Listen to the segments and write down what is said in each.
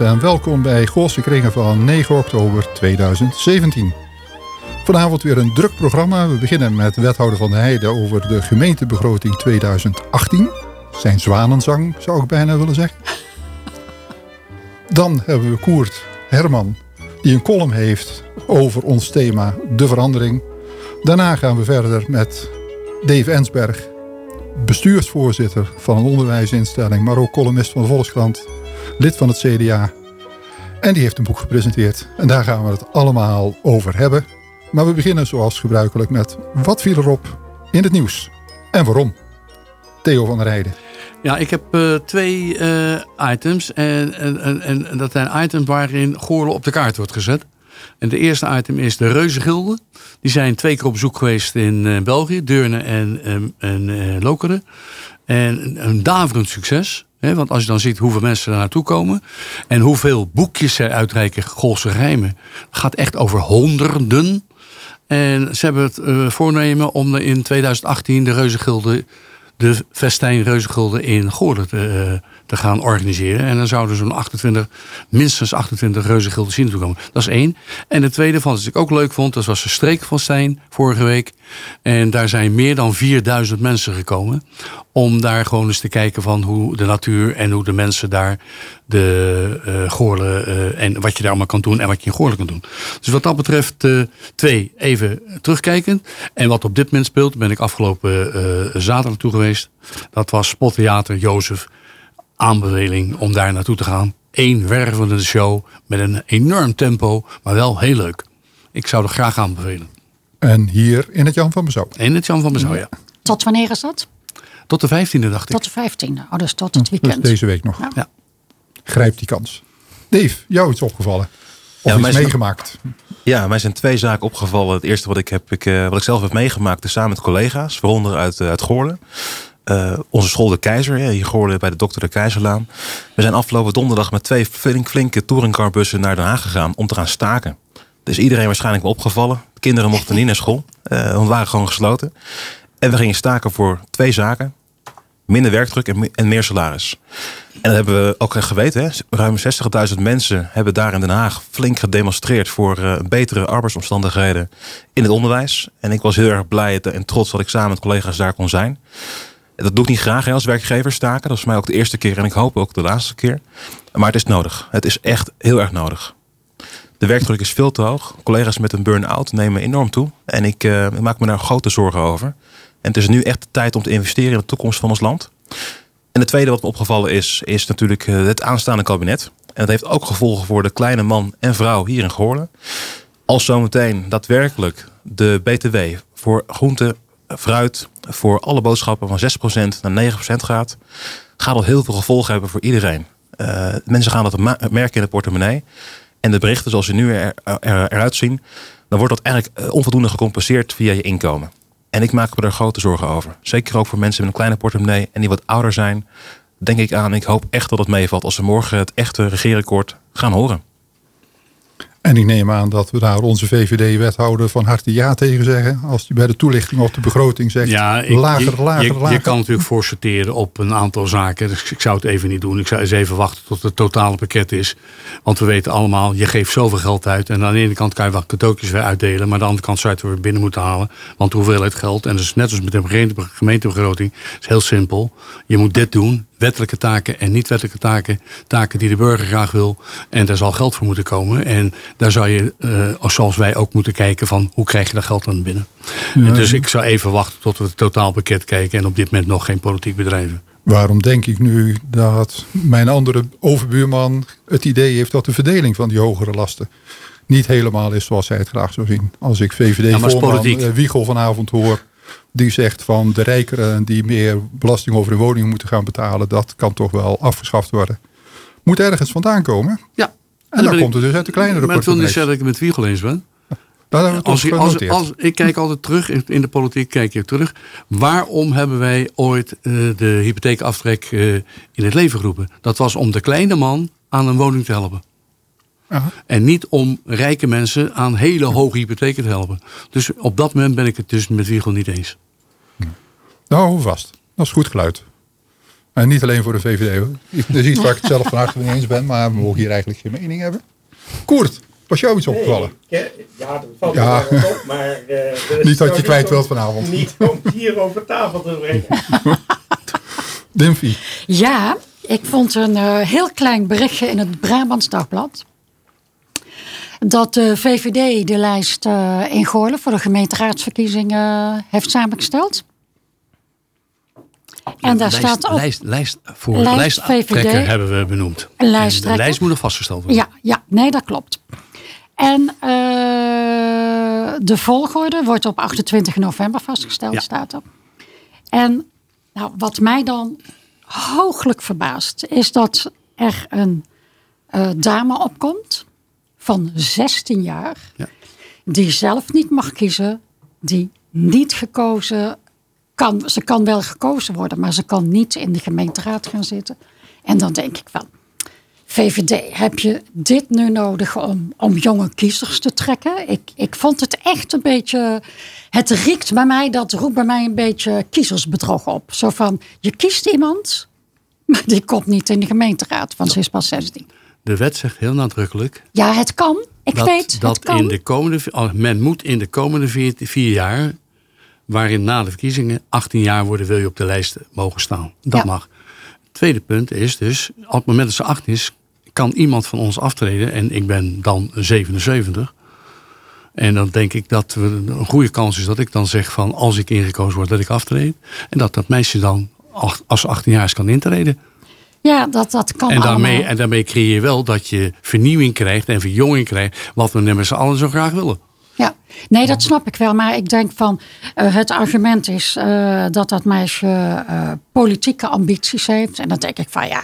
En welkom bij Goolse Kringen van 9 oktober 2017. Vanavond weer een druk programma. We beginnen met wethouder van de Heide over de gemeentebegroting 2018. Zijn zwanenzang zou ik bijna willen zeggen. Dan hebben we Koert Herman die een column heeft over ons thema de verandering. Daarna gaan we verder met Dave Ensberg, bestuursvoorzitter van een onderwijsinstelling, maar ook columnist van de Volkskrant lid van het CDA. En die heeft een boek gepresenteerd. En daar gaan we het allemaal over hebben. Maar we beginnen zoals gebruikelijk met wat viel erop in het nieuws en waarom. Theo van der Rijden. Ja, ik heb uh, twee uh, items. En, en, en, dat zijn items waarin Goorlen op de kaart wordt gezet. En de eerste item is de Reuzengilden. Die zijn twee keer op bezoek geweest in uh, België. Deurne en, en Lokeren. En een daverend succes want als je dan ziet hoeveel mensen er naartoe komen en hoeveel boekjes zij uitreiken, Golse rijmen, gaat echt over honderden. En ze hebben het uh, voornemen om in 2018 de Reuzengilde, de Festijn Reuzengilde in Goorden te, uh, te gaan organiseren. En dan zouden zo'n 28, minstens 28 reuzengilden zien toe komen. Dat is één. En de tweede van, wat ik ook leuk vond, dat was de streek van Stijn vorige week. En daar zijn meer dan 4000 mensen gekomen. Om daar gewoon eens te kijken van hoe de natuur en hoe de mensen daar de uh, Goorlen uh, en wat je daar allemaal kan doen en wat je in Goorlen kan doen. Dus wat dat betreft, uh, twee, even terugkijken. En wat op dit moment speelt, ben ik afgelopen zaterdag toe geweest. Dat was Spottheater Jozef aanbeveling om daar naartoe te gaan. Eén wervende show met een enorm tempo, maar wel heel leuk. Ik zou er graag aanbevelen. En hier in het Jan van Bezouw? In het Jan van Bezouw, ja. Tot wanneer is dat? Tot de 15e, dacht ik. Tot de 15e, oh, dus tot het weekend. Dus deze week nog. Ja. Grijp die kans. Dave, jou iets opgevallen? Of ja, iets meegemaakt? ja, mij zijn twee zaken opgevallen. Het eerste wat ik, heb, ik, uh, wat ik zelf heb meegemaakt, is samen met collega's, waaronder uit, uh, uit Goorlen. Uh, onze school De Keizer, hier geworden bij de Dokter De Keizerlaan. We zijn afgelopen donderdag met twee flink, flinke touringcarbussen naar Den Haag gegaan om te gaan staken. Dus iedereen waarschijnlijk opgevallen. De kinderen mochten niet naar school, uh, want we waren gewoon gesloten. En we gingen staken voor twee zaken. Minder werkdruk en, en meer salaris. En dat hebben we ook geweten. Hè? Ruim 60.000 mensen hebben daar in Den Haag flink gedemonstreerd voor uh, betere arbeidsomstandigheden in het onderwijs. En ik was heel erg blij en trots dat ik samen met collega's daar kon zijn. Dat doe ik niet graag hè, als werkgever staken. Dat is mij ook de eerste keer en ik hoop ook de laatste keer. Maar het is nodig. Het is echt heel erg nodig. De werkdruk is veel te hoog. Collega's met een burn-out nemen enorm toe. En ik uh, maak me daar grote zorgen over. En het is nu echt de tijd om te investeren in de toekomst van ons land. En het tweede wat me opgevallen is, is natuurlijk eh, het aanstaande kabinet. En dat heeft ook gevolgen voor de kleine man en vrouw hier in Goorlen. Als zometeen daadwerkelijk de BTW voor groente, fruit voor alle boodschappen van 6% naar 9% gaat, gaat dat heel veel gevolgen hebben voor iedereen. Uh, mensen gaan dat merken in de portemonnee. En de berichten zoals ze nu er, eruit zien, dan wordt dat eigenlijk eh, onvoldoende gecompenseerd via je inkomen. En ik maak me er grote zorgen over. Zeker ook voor mensen met een kleine portemonnee en die wat ouder zijn. Denk ik aan, ik hoop echt dat het meevalt als we morgen het echte regeerakkoord gaan horen. En ik neem aan dat we daar onze VVD-wethouder van harte ja tegen zeggen. Als hij bij de toelichting op de begroting zegt ja, ik, lager, je, lager, je, lager. Je kan natuurlijk voorsorteren op een aantal zaken. Dus ik zou het even niet doen. Ik zou eens even wachten tot het totale pakket is. Want we weten allemaal, je geeft zoveel geld uit. En aan de ene kant kan je wat cadeautjes weer uitdelen. Maar aan de andere kant zou je het weer binnen moeten halen. Want de hoeveelheid geld, en dat is net als met de gemeentebegroting, is heel simpel. Je moet dit doen, wettelijke taken en niet-wettelijke taken. Taken die de burger graag wil. En daar zal geld voor moeten komen. En daar zou je, uh, zoals wij ook moeten kijken van hoe krijg je dat geld dan binnen. dus ik zou even wachten tot we het totaalpakket kijken. En op dit moment nog geen politiek bedrijven. Waarom denk ik nu dat mijn andere overbuurman het idee heeft dat de verdeling van die hogere lasten niet helemaal is zoals zij het graag zou zien. Als ik Ja, VVD-voorman politiek. eh, Wiegel vanavond hoor... die zegt van de rijkeren die meer belasting over hun woning moeten gaan betalen... dat kan toch wel afgeschaft worden. Moet ergens vandaan komen. Ja. En dan ik- komt het dus uit de kleinere Maar het wil niet zeggen dat ik het met Wiegel eens ben. Als, ik- als, als, ik kijk altijd terug, in de politiek kijk je terug. Waarom hebben wij ooit eh, de hypotheekaftrek eh, in het leven geroepen? Dat was om de kleine man aan een woning te helpen. Aha. En niet om rijke mensen aan hele hoge hypotheken te helpen. Dus op dat moment ben ik het dus met Wiegel niet eens. Nou, vast. Dat is goed geluid. En niet alleen voor de VVD hoor. Dat is iets waar ik het zelf van harte mee eens ben, maar we mogen hier eigenlijk geen mening hebben. Koert, was jou iets opgevallen? Nee, ik, ja, dat valt Ja. me wel op, maar... eh, Niet dat je kwijt om- wilt vanavond. Niet om hier over tafel te brengen. Dimfy. Ja, ik vond een eh, heel klein berichtje in het Brabants Dagblad. Dat de VVD de lijst eh in Goorlen voor de gemeenteraadsverkiezingen eh, heeft samengesteld. En daar lijst, staat ook Lijst, lijst voor Lijst lijsttrekker VVD. hebben we benoemd. En De lijst moet nog vastgesteld worden. Ja, ja, nee, dat klopt. En eh, de volgorde wordt op 28 november vastgesteld, Ja. staat er. En nou, wat mij dan hooglijk verbaast, is dat er een eh, dame opkomt van 16 jaar, Ja. die zelf niet mag kiezen, die niet gekozen kan. Ze kan wel gekozen worden, maar ze kan niet in de gemeenteraad gaan zitten. En dan denk ik van, VVD, heb je dit nu nodig om, om jonge kiezers te trekken? Ik, ik vond het echt een beetje. Het riekt bij mij, dat roept bij mij een beetje kiezersbedrog op. Zo van: je kiest iemand, maar die komt niet in de gemeenteraad, want ze is pas 16. De wet zegt heel nadrukkelijk Ja, het kan. Ik dat, weet, dat het kan. in de komende, oh, men moet in de komende vier, vier jaar, waarin na de verkiezingen 18 jaar worden, wil je op de lijst mogen staan. Dat Ja. mag. Het tweede punt is dus, op het moment dat ze 18 is, kan iemand van ons aftreden. En ik ben dan 77. En dan denk ik dat we, een goede kans is dat ik dan zeg van als ik ingekozen word dat ik aftreed. En dat dat meisje dan als ze 18 jaar is kan intreden. Ja, dat, dat kan En daarmee, allemaal. en daarmee creëer je wel dat je vernieuwing krijgt en verjonging krijgt. Wat we met z'n allen zo graag willen. Ja, nee, dat snap ik wel. Maar ik denk van eh, het argument is eh, dat dat meisje eh, politieke ambities heeft. En dan denk ik van ja,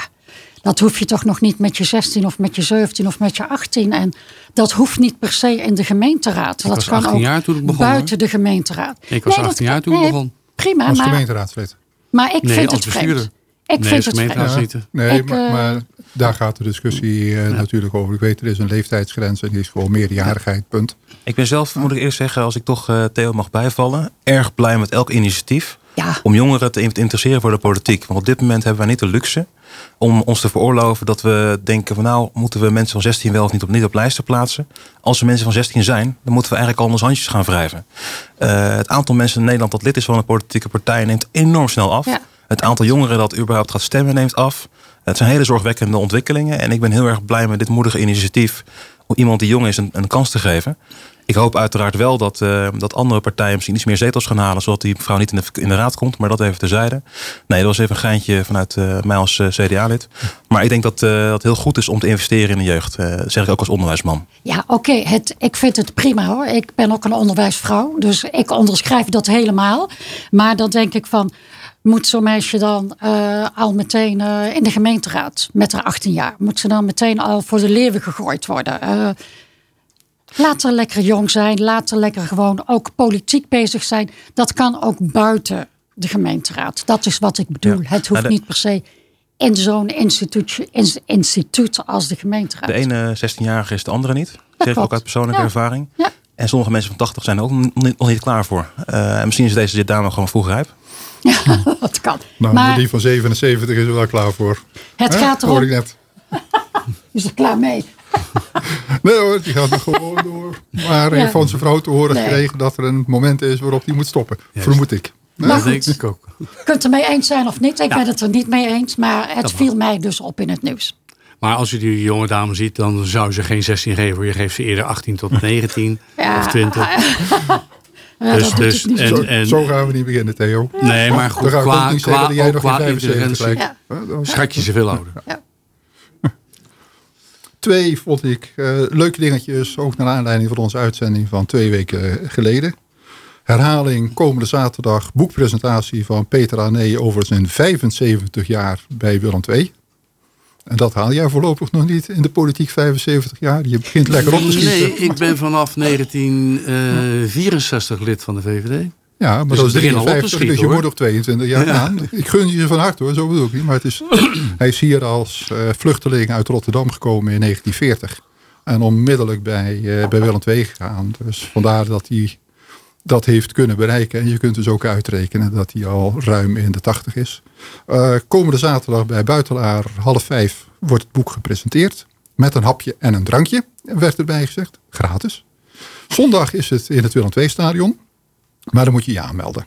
dat hoef je toch nog niet met je 16 of met je 17 of met je 18. En dat hoeft niet per se in de gemeenteraad. dat was kan 18 ook jaar toen ik begon, buiten de gemeenteraad. Ik was dat 18 jaar toen ik nee, begon. Prima, Als maar, gemeenteraadslid. maar ik Nee, vind als het vreemd. Ik Nee, vind het niet. Nee, Ik, maar, eh, maar daar gaat de discussie eh, natuurlijk over. Ik weet, er is een leeftijdsgrens en die is gewoon meerderjarigheid, punt. Ik ben zelf, moet ik eerst zeggen, als ik toch eh, Theo mag bijvallen, erg blij met elk initiatief Ja. om jongeren te in- te interesseren voor de politiek. Want op dit moment hebben wij niet de luxe om ons te veroorloven dat we denken van nou moeten we mensen van 16 wel of niet op, niet op lijsten plaatsen. Als er mensen van 16 zijn, dan moeten we eigenlijk al onze handjes gaan wrijven. Eh, het aantal mensen in Nederland dat lid is van een politieke partij neemt enorm snel af. Ja. Het aantal jongeren dat überhaupt gaat stemmen neemt af. Het zijn hele zorgwekkende ontwikkelingen. En ik ben heel erg blij met dit moedige initiatief om iemand die jong is een, een kans te geven. Ik hoop uiteraard wel dat, eh, dat andere partijen misschien iets meer zetels gaan halen, zodat die mevrouw niet in de, in de raad komt. Maar dat even terzijde. Nee, dat was even een geintje vanuit eh, mij als eh, CDA-lid. Maar ik denk dat het heel goed is om te investeren in de jeugd. Dat zeg ik ook als onderwijsman. Ja, oké. Ik vind het prima hoor. Ik ben ook een onderwijsvrouw. Dus ik onderschrijf dat helemaal. Maar dan denk ik van. Moet zo'n meisje dan eh, al meteen eh, in de gemeenteraad met haar 18 jaar? Moet ze dan meteen al voor de leeuwen gegooid worden? Eh, laat haar lekker jong zijn. Laat haar lekker gewoon ook politiek bezig zijn. Dat kan ook buiten de gemeenteraad. Dat is wat ik bedoel. Ja. Het hoeft Nou, de- niet per se in zo'n instituut, in- instituut als de gemeenteraad. De ene 16-jarige is de andere niet. Dat zeg ik ook uit persoonlijke Ja. ervaring. Ja. En sommige mensen van 80 zijn er ook nog niet, klaar voor. En misschien is deze dame gewoon vroeg rijp. dat kan. Nou, maar die van 77 is er wel klaar voor. het gaat Hoor erom. ik net. Is er klaar mee? Nee hoor, die gaat er gewoon door. Maar hij Ja. heeft van zijn vrouw te horen Nee. gekregen dat er een moment is waarop hij moet stoppen. Vermoed ik. Maar dat goed. denk ik ook. Je kunt het mee eens zijn of niet. Ik Ja. ben het er niet mee eens. Maar het Dat viel mij dus op in het nieuws. Maar als je die jonge dame ziet, dan zou ze geen 16 geven. Je geeft ze eerder 18 tot 19 Ja. of 20. Ja, Dus- dus- het niet en- zo. Zo, en- zo gaan we niet beginnen, Theo. Nee, maar Dan goed, ga ik qua, ook niet zeggen qua, dat jij ook nog qua geen 75 intelligentie. Ja. Dan- schat je ze veel ouder. Ja. twee vond ik eh, leuke dingetjes, ook naar aanleiding van onze uitzending van twee weken geleden. Herhaling komende zaterdag, boekpresentatie van Peter Ané over zijn 75 jaar bij Willem II. En dat haal jij voorlopig nog niet in de politiek 75 jaar. Je begint lekker op te schieten. Nee, ik ben vanaf 1964 lid van de VVD. Ja, maar Dus dat is het begint al op te 53, schieten, dus je hoor. wordt nog 22 jaar Ja. aan. Ik gun je van harte hoor, zo bedoel ik niet. Maar het is, hij is hier als eh, vluchteling uit Rotterdam gekomen in 1940. En onmiddellijk bij, eh, bij Willem II gegaan. Dus vandaar dat hij dat heeft kunnen bereiken. En je kunt dus ook uitrekenen dat hij al ruim in de 80 is. Eh, komende zaterdag bij Buitelaar half vijf wordt het boek gepresenteerd. Met een hapje en een drankje, werd erbij gezegd. Gratis. Zondag is het in het Willem II stadion. Maar dan moet je je aanmelden.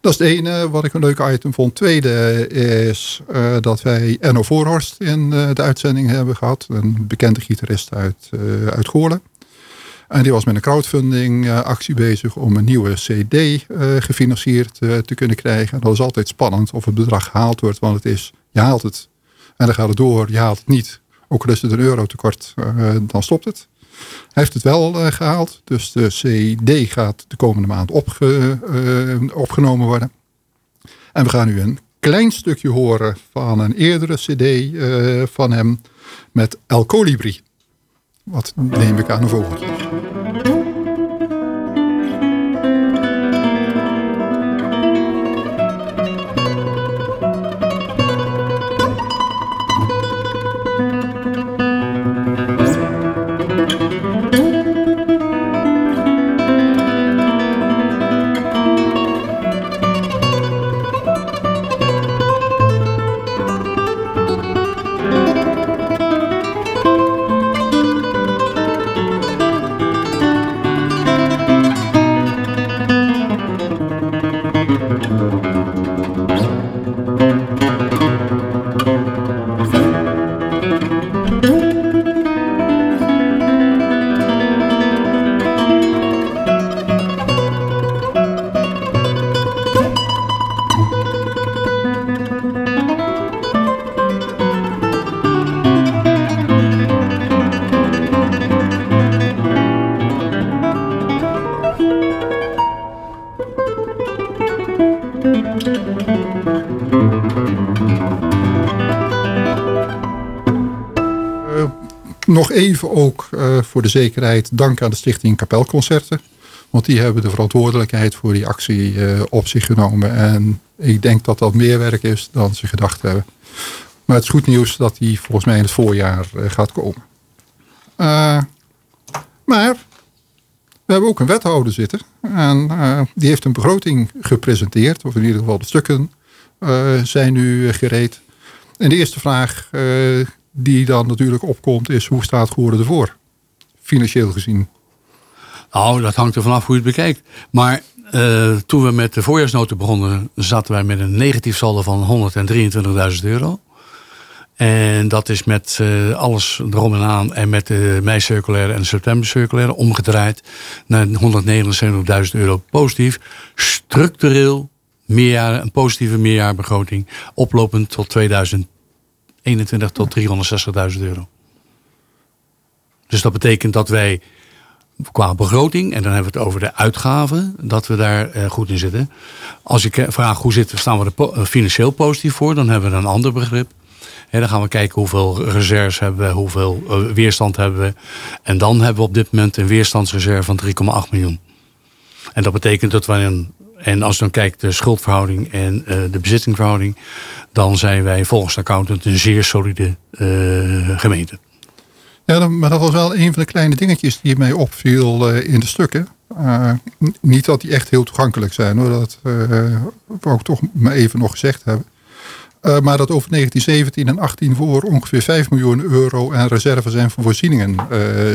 Dat is het ene wat ik een leuk item vond. Tweede is eh, dat wij Enno Voorhorst in eh, de uitzending hebben gehad. Een bekende gitarist uit, uit Goorlen. En die was met een crowdfunding eh, actie bezig om een nieuwe cd eh, gefinancierd eh, te kunnen krijgen. Dat is altijd spannend of het bedrag gehaald wordt. Want het is, je haalt het en dan gaat het door. Je haalt het niet. Ook al is het een euro tekort, dan stopt het. Hij heeft het wel eh, gehaald. Dus de CD gaat de komende maand opge, opgenomen worden. En we gaan nu een klein stukje horen van een eerdere CD van hem met El Colibri. Wat neem ik aan een vogeltje. Even ook eh, voor de zekerheid dank aan de stichting Kapelconcerten. Want die hebben de verantwoordelijkheid voor die actie eh, op zich genomen. En ik denk dat dat meer werk is dan ze gedacht hebben. Maar het is goed nieuws dat die volgens mij in het voorjaar eh, gaat komen. Maar we hebben ook een wethouder zitten. En die heeft een begroting gepresenteerd. Of in ieder geval de stukken zijn nu gereed. En de eerste vraag die dan natuurlijk opkomt is hoe staat Goorden ervoor? Financieel gezien. Nou, dat hangt er vanaf hoe je het bekijkt. Maar eh, toen we met de voorjaarsnoten begonnen, zaten wij met een negatief saldo van 123.000 euro. En dat is met eh, alles erom en aan en met de mei-circulaire en de september-circulaire omgedraaid naar 179.000 euro positief. Structureel meerjaar, een positieve meerjaarbegroting, oplopend tot 2021 tot 360.000 euro. Dus dat betekent dat wij qua begroting, en dan hebben we het over de uitgaven, dat we daar eh, goed in zitten. Als ik eh, vraag hoe zitten, staan we er eh, financieel positief voor, dan hebben we een ander begrip. Hè, dan gaan we kijken hoeveel reserves hebben we, hoeveel weerstand hebben we. En dan hebben we op dit moment een weerstandsreserve van 3,8 miljoen. En dat betekent dat we een, en als je dan kijkt de schuldverhouding en eh, de bezittingverhouding, dan zijn wij volgens de accountant een zeer solide eh, gemeente. Ja, maar dat was wel een van de kleine dingetjes die mij opviel eh, in de stukken. Niet dat die echt heel toegankelijk zijn hoor. Dat wou ik toch maar even nog gezegd hebben. Maar dat over 1917 en 18 voor ongeveer 5 miljoen euro en reserves en voorzieningen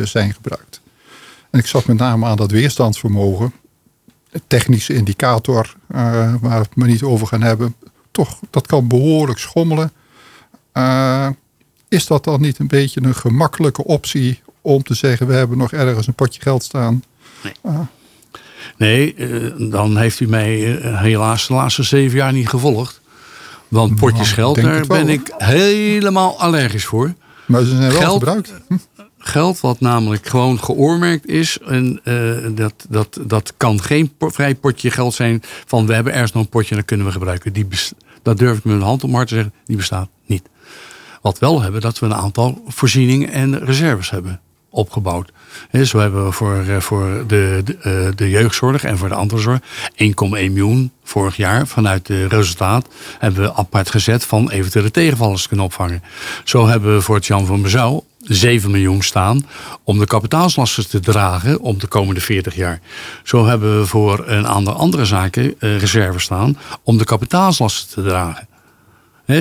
zijn gebruikt. En ik zat met name aan dat weerstandsvermogen. Technische indicator, eh, waar we het maar niet over gaan hebben. Toch, dat kan behoorlijk schommelen. Eh, is dat dan niet een beetje een gemakkelijke optie om te zeggen... we hebben nog ergens een potje geld staan? Nee, eh, dan heeft u mij helaas de laatste zeven jaar niet gevolgd. Want potjes Nou, geld, daar ben ik helemaal allergisch voor. Maar ze zijn wel Geld- gebruikt. Hm. Geld wat namelijk gewoon geoormerkt is. En eh, dat, dat, dat kan geen vrij potje geld zijn van we hebben ergens nog een potje en dat kunnen we gebruiken. Die dat durf ik met mijn hand op hart te zeggen, die bestaat niet. Wat we wel hebben, dat we een aantal voorzieningen en reserves hebben opgebouwd. Zo hebben we voor, eh, voor de, de, eh, de jeugdzorg en voor de andere zorg 1,1 miljoen vorig jaar vanuit de resultaat hebben we apart gezet van eventuele tegenvallers te kunnen opvangen. Zo hebben we voor het Jan van Bezouw 7 miljoen staan om de kapitaalslasten te dragen om de komende 40 jaar. Zo hebben we voor een aantal andere zaken eh, reserves staan om de kapitaalslasten te dragen.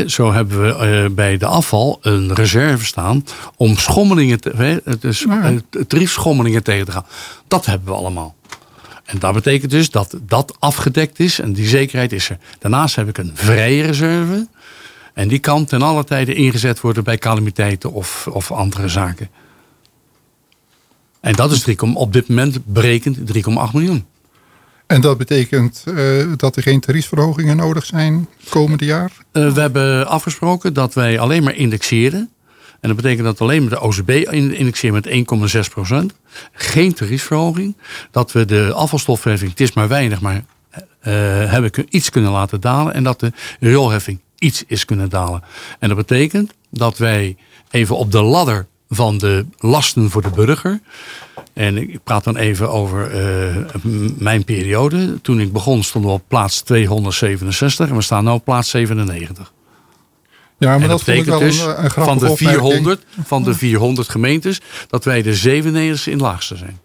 Zo hebben we eh, bij de afval een reserve staan om schommelingen, te, het is, Ja. eh, tariefschommelingen tegen te gaan. Dat hebben we allemaal. En dat betekent dus dat dat afgedekt is en die zekerheid is er. Daarnaast heb ik een vrije reserve. En die kan ten alle tijde ingezet worden bij calamiteiten of, of andere zaken. En dat is 3, op dit moment berekend 3,8 miljoen. En dat betekent eh, dat er geen tariefverhogingen nodig zijn komende jaar. Eh, we hebben afgesproken dat wij alleen maar indexeren. En dat betekent dat alleen maar de OCB in- indexeren met 1,6 procent. Geen tariefverhoging. Dat we de afvalstofheffing, het is maar weinig, maar eh, hebben iets kunnen laten dalen. En dat de rioolheffing iets is kunnen dalen. En dat betekent dat wij even op de ladder van de lasten voor de burger. En ik praat dan even over eh, mijn periode. Toen ik begon stonden we op plaats 267 en we staan nu op plaats 97. Ja, maar en dat, vond ik wel dus een, een grappige van de, opmerking. 400, van de 400 gemeentes dat wij de 97 in laagste zijn.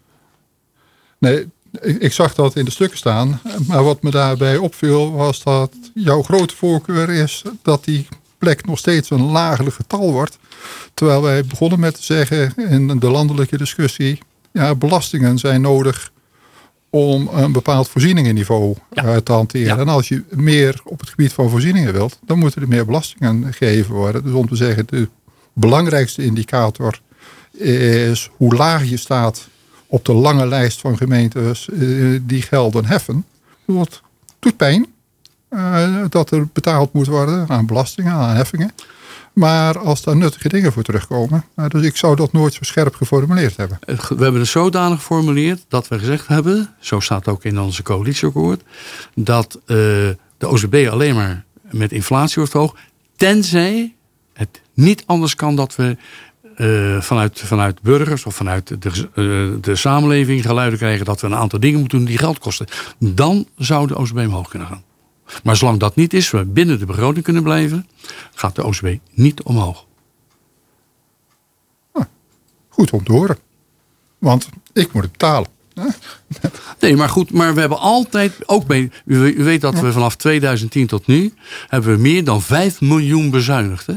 Nee, ik, ik zag dat in de stukken staan. Maar wat me daarbij opviel was dat jouw grote voorkeur is dat die plek nog steeds een lager getal wordt. Terwijl wij begonnen met te zeggen in de landelijke discussie, ja, belastingen zijn nodig om een bepaald voorzieningenniveau Ja. eh, te hanteren. Ja. En als je meer op het gebied van voorzieningen wilt, dan moeten er meer belastingen gegeven worden. Dus om te zeggen, de belangrijkste indicator is hoe laag je staat op de lange lijst van gemeentes eh, die gelden heffen. Het doet pijn dat er betaald moet worden aan belastingen, aan heffingen. Maar als daar nuttige dingen voor terugkomen. nou, dus ik zou dat nooit zo scherp geformuleerd hebben. Eh, We hebben het zodanig geformuleerd dat we gezegd hebben, zo staat ook in onze coalitieakkoord, dat eh, de OCB alleen maar met inflatie wordt verhoogd, tenzij het niet anders kan dat we eh, vanuit, vanuit burgers of vanuit de, eh, de samenleving geluiden krijgen dat we een aantal dingen moeten doen die geld kosten. Dan zou de OCB omhoog kunnen gaan. Maar zolang dat niet is, we binnen de begroting kunnen blijven, gaat de OCB niet omhoog. Goed om te horen. Want ik moet het betalen. Nee, maar goed, maar we hebben altijd, ook bij, u, weet dat we vanaf 2010 tot nu, hebben we meer dan 5 miljoen bezuinigd. Hè?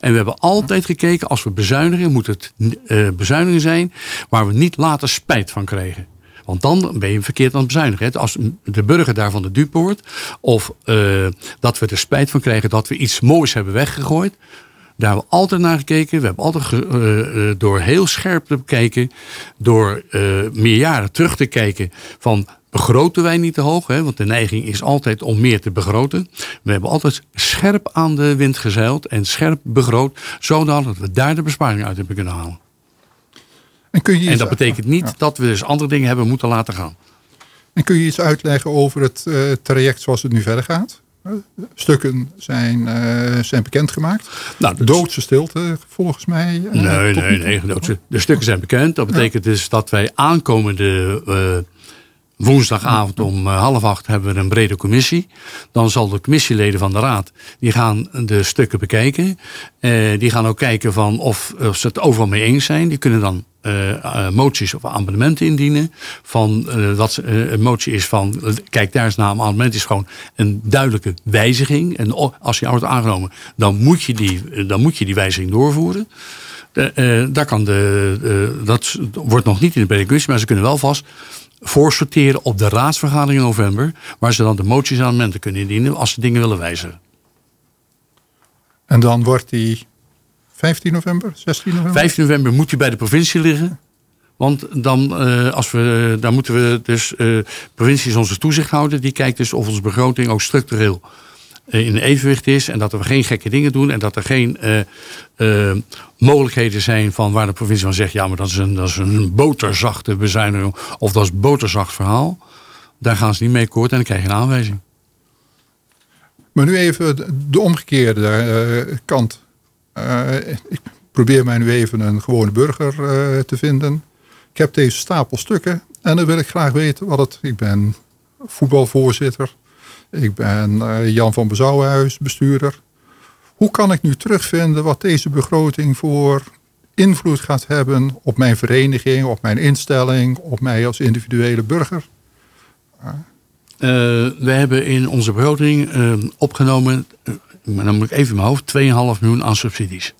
En we hebben altijd gekeken, als we bezuinigen, moet het eh, bezuinigen zijn waar we niet later spijt van krijgen. Want dan ben je verkeerd aan het bezuinigen. Hè? Als de burger daarvan de dupe wordt, of eh, dat we er spijt van krijgen dat we iets moois hebben weggegooid. Daar hebben we altijd naar gekeken. We hebben altijd eh, eh, door heel scherp te bekijken, door meer jaren terug te kijken van begroten wij niet te hoog, hè? want de neiging is altijd om meer te begroten. We hebben altijd scherp aan de wind gezeild en scherp begroot, zodat we daar de besparing uit hebben kunnen halen. En kun je En dat betekent niet dat we dus andere dingen hebben moeten laten gaan. en kun je iets uitleggen over het eh, traject zoals het nu verder gaat? Eh, Stukken zijn, eh, zijn bekendgemaakt. Nou, Doodse stilte volgens mij. eh, Nee, nee, nee. Dat, de stukken zijn bekend. Dat betekent dus dat wij aankomende woensdagavond om eh, half acht hebben we een brede commissie. Dan zal de commissieleden van de raad, die gaan de stukken bekijken. Eh, die gaan ook kijken van of, of ze het overal mee eens zijn. Die kunnen dan eh, moties of amendementen indienen. Van, wat een motie is van, kijk daar eens naar, een amendement is gewoon een duidelijke wijziging. En als die wordt aangenomen, dan moet je die, dan moet je die wijziging doorvoeren. Daar kan de, dat wordt nog niet in de brede commissie, maar ze kunnen wel vast voorsorteren op de raadsvergadering in november, waar ze dan de moties en amendementen kunnen indienen als ze dingen willen wijzigen. En dan wordt die 15 november, 16 november? 15 november moet hij bij de provincie liggen. Want dan, eh, als we, daar moeten we dus, eh provincie is onze toezichthouder, die kijkt dus of onze begroting ook structureel in evenwicht is en dat we geen gekke dingen doen en dat er geen eh, eh, mogelijkheden zijn van waar de provincie van zegt, ja, maar dat is een, dat is een boterzachte bezuiniging of dat is een boterzacht verhaal. Daar gaan ze niet mee akkoord en dan krijg je een aanwijzing. Maar nu even de- de omgekeerde eh, kant. Eh, ik probeer mij nu even een gewone burger eh, te vinden. Ik heb deze stapel stukken en dan wil ik graag weten wat het... Ik ben voetbalvoorzitter. Ik ben eh, Jan van Bezouwenhuis, bestuurder. Hoe kan ik nu terugvinden wat deze begroting voor invloed gaat hebben op mijn vereniging, op mijn instelling, op mij als individuele burger? Eh, we hebben in onze begroting eh, opgenomen, maar dan even in mijn hoofd, 2,5 miljoen aan subsidies.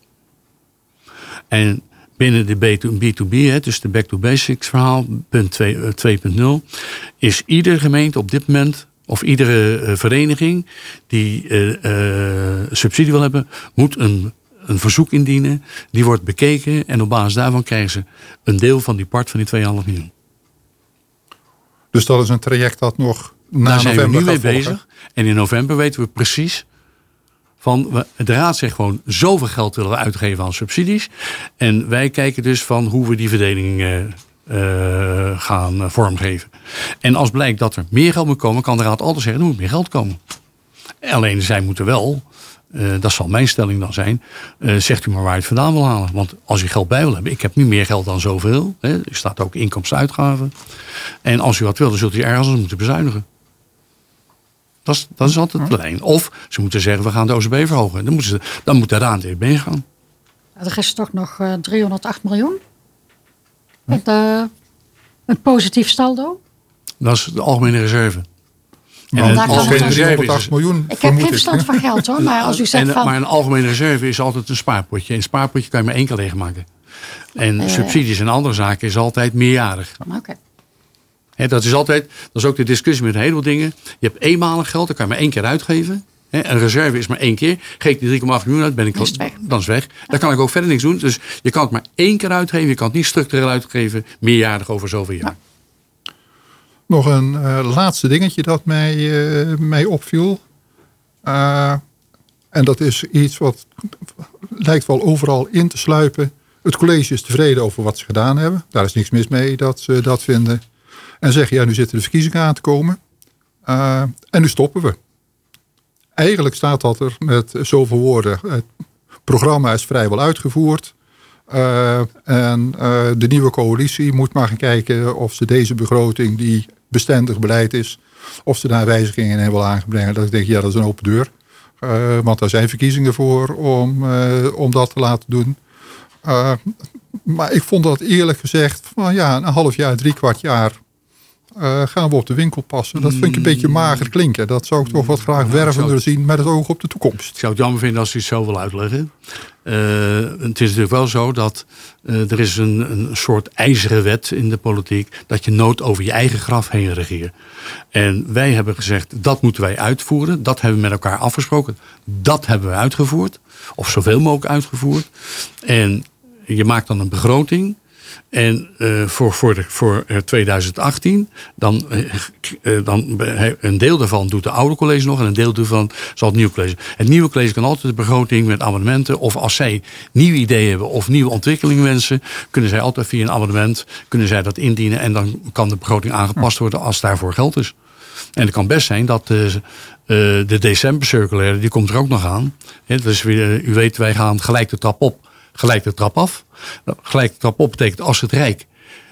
En binnen de B2B, hè, dus de Back to Basics verhaal, punt twee- eh, 2.0, is iedere gemeente op dit moment, of iedere eh, vereniging die eh, eh, subsidie wil hebben, moet een, een verzoek indienen. Die wordt bekeken en op basis daarvan krijgen ze een deel van die part van die 2,5 miljoen. Dus dat is een traject dat nog na Daar zijn we nu mee volgen. bezig. En in november weten we precies. Van, de raad zegt gewoon zoveel geld willen we uitgeven aan subsidies. En wij kijken dus van hoe we die verdeling gaan eh, vormgeven. En als blijkt dat er meer geld moet komen, kan de raad altijd zeggen, er moet meer geld komen. Alleen zij moeten wel, eh, dat zal mijn stelling dan zijn, eh, zegt u maar waar je het vandaan wil halen. Want als u geld bij wil hebben, ik heb nu meer geld dan zoveel. Hè, er staat ook inkomsten-uitgaven. En als u wat wil, dan zult u ergens moeten bezuinigen. Dat is, dat is altijd de lijn. Of ze moeten zeggen, we gaan de OCB verhogen. Dan, ze, dan moet de raad weer meegaan. Er is toch nog eh, 308 miljoen. Met eh, een positief saldo. Dat is de algemene reserve. Nou, een geen dus- 308 miljoen, Ik heb geen verstand van geld hoor. Maar als u zegt En, van... Maar een algemene reserve is altijd een spaarpotje. En een spaarpotje kan je maar één keer leegmaken. En Eh. subsidies en andere zaken is altijd meerjarig. Oké. Hè, dat is altijd, dat is ook de discussie met een heleboel dingen. Je hebt eenmalig geld, dat kan je maar één keer uitgeven. Een reserve is maar één keer. Geef ik die 3,8 miljoen uit, ben ik, Dan weg. dan is het weg. Daar kan ik ook verder niks doen. Dus je kan het maar één keer uitgeven. Je kan het niet structureel uitgeven, meerjarig over zoveel jaar. Nog een eh, laatste dingetje dat mij, eh, mij opviel. Eh, en dat is iets wat lijkt wel overal in te sluipen. Het college is tevreden over wat ze gedaan hebben. Daar is niks mis mee dat ze dat vinden. En zeggen, ja, nu zitten de verkiezingen aan te komen. Eh, en nu stoppen we. Eigenlijk staat dat er met zoveel woorden. Het programma is vrijwel uitgevoerd. Eh, en eh, de nieuwe coalitie moet maar gaan kijken of ze deze begroting, die bestendig beleid is, of ze daar wijzigingen in willen aanbrengen. Dat ik denk, ja, dat is een open deur. Eh, want daar zijn verkiezingen voor om, om dat te laten doen. Maar ik vond dat eerlijk gezegd, van ja, een half jaar, drie kwart jaar eh, gaan we op de winkel passen. Dat vind ik een beetje mager klinken. Dat zou ik toch wat graag wervender zien met het oog op de toekomst. Ik zou het jammer vinden als u het zo wil uitleggen. Eh, het is natuurlijk wel zo dat eh, er is een, een soort ijzeren wet in de politiek. Dat je nooit over je eigen graf heen regeert. En wij hebben gezegd, dat moeten wij uitvoeren. Dat hebben we met elkaar afgesproken. Dat hebben we uitgevoerd. Of zoveel mogelijk uitgevoerd. En je maakt dan een begroting. En eh, voor, voor, de, voor eh, 2018, dan, eh, eh, dan een deel daarvan doet de oude college nog en een deel daarvan zal het nieuwe college. Het nieuwe college kan altijd de begroting met amendementen. Of als zij nieuwe ideeën hebben of nieuwe ontwikkelingen wensen, kunnen zij altijd via een amendement kunnen zij dat indienen. En dan kan de begroting aangepast worden als daarvoor geld is. En het kan best zijn dat eh, eh, de december circulaire, die komt er ook nog aan. Dus weer, u weet, wij gaan gelijk de trap op, gelijk de trap af. Gelijk de trap op betekent als het Rijk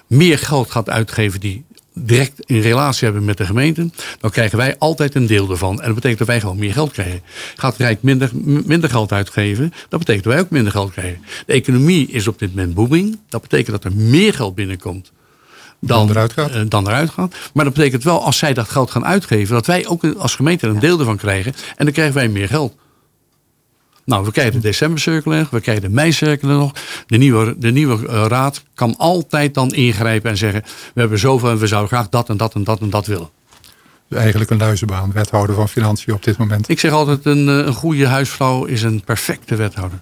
meer geld gaat uitgeven die direct in relatie hebben met de gemeenten, dan krijgen wij altijd een deel ervan. En dat betekent dat wij gewoon meer geld krijgen. Gaat het Rijk minder, minder geld uitgeven, dat betekent dat wij ook minder geld krijgen. De economie is op dit moment booming. Dat betekent dat er meer geld binnenkomt dan, Dan eruit gaat. eh, dan eruit gaat. Maar dat betekent wel, als zij dat geld gaan uitgeven, dat wij ook als gemeente een deel ervan krijgen. En dan krijgen wij meer geld. Nou, we krijgen de december circulaire, we krijgen de mei circulaire nog. De nieuwe, de nieuwe eh, raad kan altijd dan ingrijpen en zeggen: We hebben zoveel en we zouden graag dat en dat en dat en dat willen. Eigenlijk een luizenbaan, wethouder van Financiën op dit moment. Ik zeg altijd: een, eh, een goede huisvrouw is een perfecte wethouder.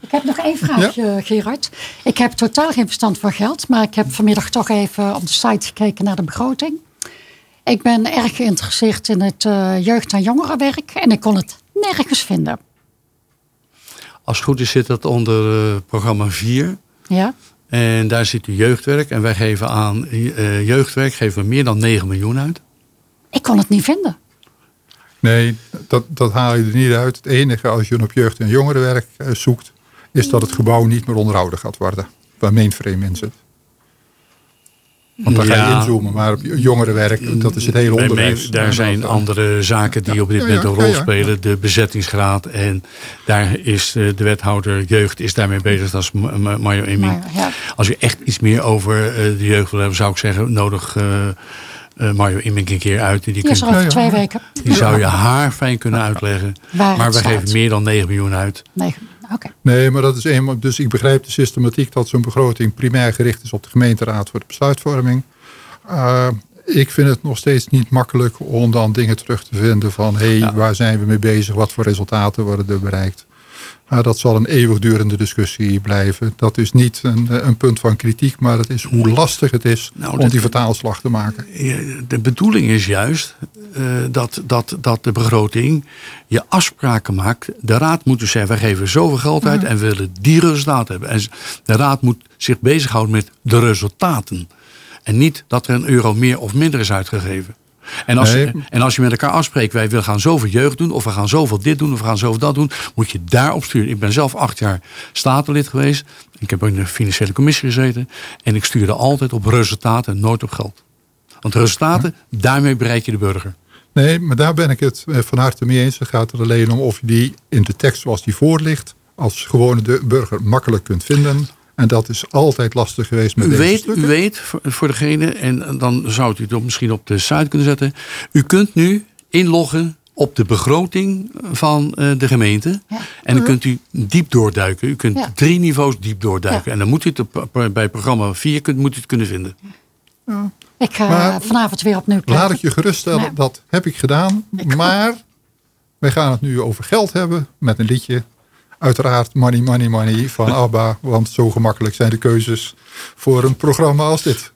Ik heb nog één vraagje, Gerard. Ik heb totaal geen verstand van geld, maar ik heb vanmiddag toch even op de site gekeken naar de begroting. Ik ben erg geïnteresseerd in het eh, jeugd- en jongerenwerk. En ik kon het nergens vinden. Als het goed is zit dat onder eh, programma 4. Ja? En daar zit de jeugdwerk. En wij geven aan eh, jeugdwerk geven we meer dan 9 miljoen uit. Ik kon het niet vinden. Nee, dat, dat haal je er niet uit. Het enige als je op jeugd- en jongerenwerk eh, zoekt, is dat het gebouw niet meer onderhouden gaat worden. Waar mainframe in zit. Want dan ga je Ja. inzoomen, maar op jongerenwerk, dat is het hele onderwijs. mij- daar zijn andere zaken die Ja, op dit ja, moment ja, een ja, rol ja. spelen. De bezettingsgraad. En daar is eh, de wethouder jeugd is daarmee bezig. Dat is Ma- Ma- Mario ja. Als je echt iets meer over eh, de jeugd wil hebben, zou ik zeggen, nodig eh, eh, Mario Immink een keer uit. Die, Die is kunt- er over ja. twee weken. die zou je haar fijn kunnen uitleggen. Waar Maar we geven meer dan 9 miljoen uit. Nee, oké. Nee, maar dat is eenmaal. Dus ik begrijp de systematiek dat zo'n begroting primair gericht is op de gemeenteraad voor de besluitvorming. Uh, ik vind het nog steeds niet makkelijk om dan dingen terug te vinden van hé, hey, Ja. waar zijn we mee bezig? Wat voor resultaten worden er bereikt? Uh, dat zal een eeuwigdurende discussie blijven. Dat is niet een, een punt van kritiek, maar het is hoe lastig het is Nou, om dat- die vertaalslag te maken. Eh, De bedoeling is juist eh, dat, dat, dat de begroting je afspraken maakt. De raad moet dus zeggen, wij geven zoveel geld uit en we willen die resultaten hebben. En de raad moet zich bezighouden met de resultaten. En niet dat er een euro meer of minder is uitgegeven. En als, Nee. en als je met elkaar afspreekt, wij willen gaan zoveel jeugd doen, of we gaan zoveel dit doen, of we gaan zoveel dat doen, moet je daarop sturen. Ik ben zelf acht jaar statenlid geweest. Ik heb ook in de financiële commissie gezeten. En ik stuurde altijd op resultaten, nooit op geld. Want resultaten, daarmee bereik je de burger. Nee, maar daar ben ik het eh, van harte mee eens. Het gaat er alleen om of je die in de tekst zoals die voor ligt, als gewone de burger makkelijk kunt vinden. En dat is altijd lastig geweest met U deze weet, stukken. u weet voor, degene, en dan zou u het op, misschien op de site kunnen zetten. U kunt nu inloggen op de begroting van eh, de gemeente. Ja. En dan kunt u diep doorduiken. U kunt Ja. drie niveaus diep doorduiken. Ja. En dan moet u het bij programma 4 kunt, moet u het kunnen vinden. Ik ga Maar- vanavond weer opnieuw kijken. Laat ik je geruststellen, dat heb ik gedaan. Maar wij gaan het nu over geld hebben met een liedje. Uiteraard Money, Money, Money van ABBA. Want zo gemakkelijk zijn de keuzes voor een programma als dit.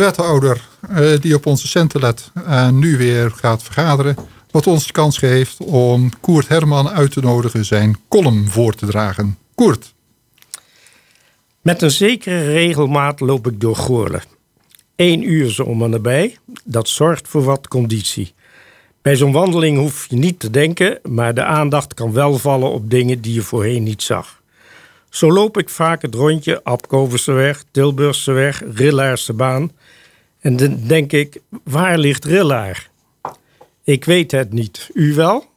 Wethouder eh, die op onze centen let en nu weer gaat vergaderen. Wat ons de kans geeft om Koert Herman uit te nodigen zijn column voor te dragen. Koert. Met een zekere regelmaat loop ik door Goorlen. Eén uur zo om en nabij, dat zorgt voor wat conditie. Bij zo'n wandeling hoef je niet te denken, maar de aandacht kan wel vallen op dingen die je voorheen niet zag. Zo loop ik vaak het rondje Apkoverseweg, Tilburgseweg, Rillaarse baan. En dan denk ik, waar ligt Rillaar? Ik weet het niet. U wel?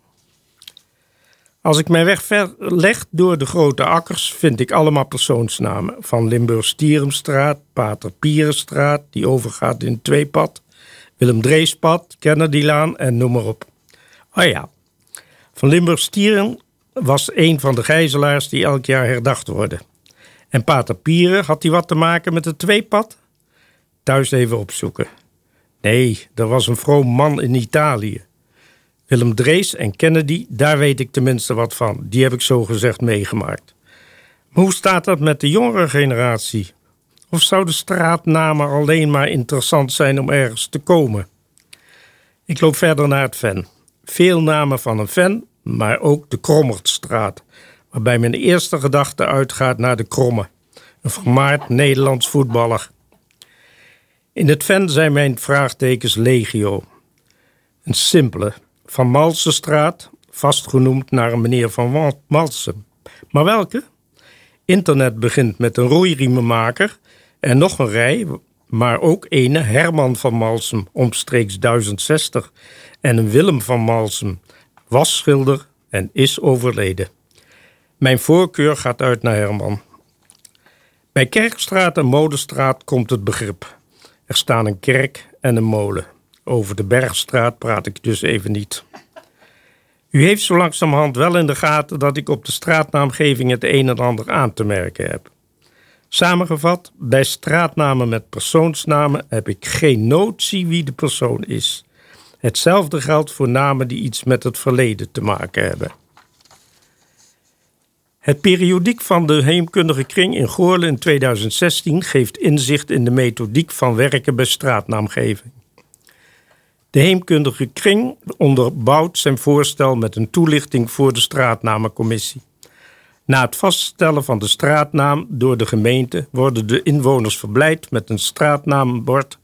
Als ik mijn weg verleg door de grote akkers, vind ik allemaal persoonsnamen. Van Limburg-Stierumstraat, Pater Pierenstraat, die overgaat in tweepad, Willem Dreespad, Kennedylaan en noem maar op. Oh ja, van Limburg-Stieren was een van de gijzelaars die elk jaar herdacht worden. En Pater Pieren, had hij wat te maken met het tweepad? Thuis even opzoeken. Nee, er was een vroom man in Italië. Willem Drees en Kennedy, daar weet ik tenminste wat van. Die heb ik zo gezegd meegemaakt. Maar hoe staat dat met de jongere generatie? Of zouden straatnamen alleen maar interessant zijn om ergens te komen? Ik loop verder naar het Ven. Veel namen van een Ven, maar ook de Krommertstraat, waarbij mijn eerste gedachte uitgaat naar de Kromme, een vermaard Nederlands voetballer. In het Ven zijn mijn vraagtekens legio. Een simpele, van Malsenstraat, vastgenoemd naar een meneer van Malsen. Maar welke? Internet begint met een roeiriemenmaker en nog een rij, maar ook ene Herman van Malsem, omstreeks 1060, en een Willem van Malsem, was schilder en is overleden. Mijn voorkeur gaat uit naar Herman. Bij Kerkstraat en Modestraat komt het begrip. Er staan een kerk en een molen. Over de Bergstraat praat ik dus even niet. U heeft zo langzamerhand wel in de gaten dat ik op de straatnaamgeving het een en ander aan te merken heb. Samengevat, bij straatnamen met persoonsnamen heb ik geen notie wie de persoon is. Hetzelfde geldt voor namen die iets met het verleden te maken hebben. Het periodiek van de Heemkundige Kring in Goorlen in 2016 geeft inzicht in de methodiek van werken bij straatnaamgeving. De Heemkundige Kring onderbouwt zijn voorstel met een toelichting voor de straatnamencommissie. Na het vaststellen van de straatnaam door de gemeente worden de inwoners verblijd met een straatnaambord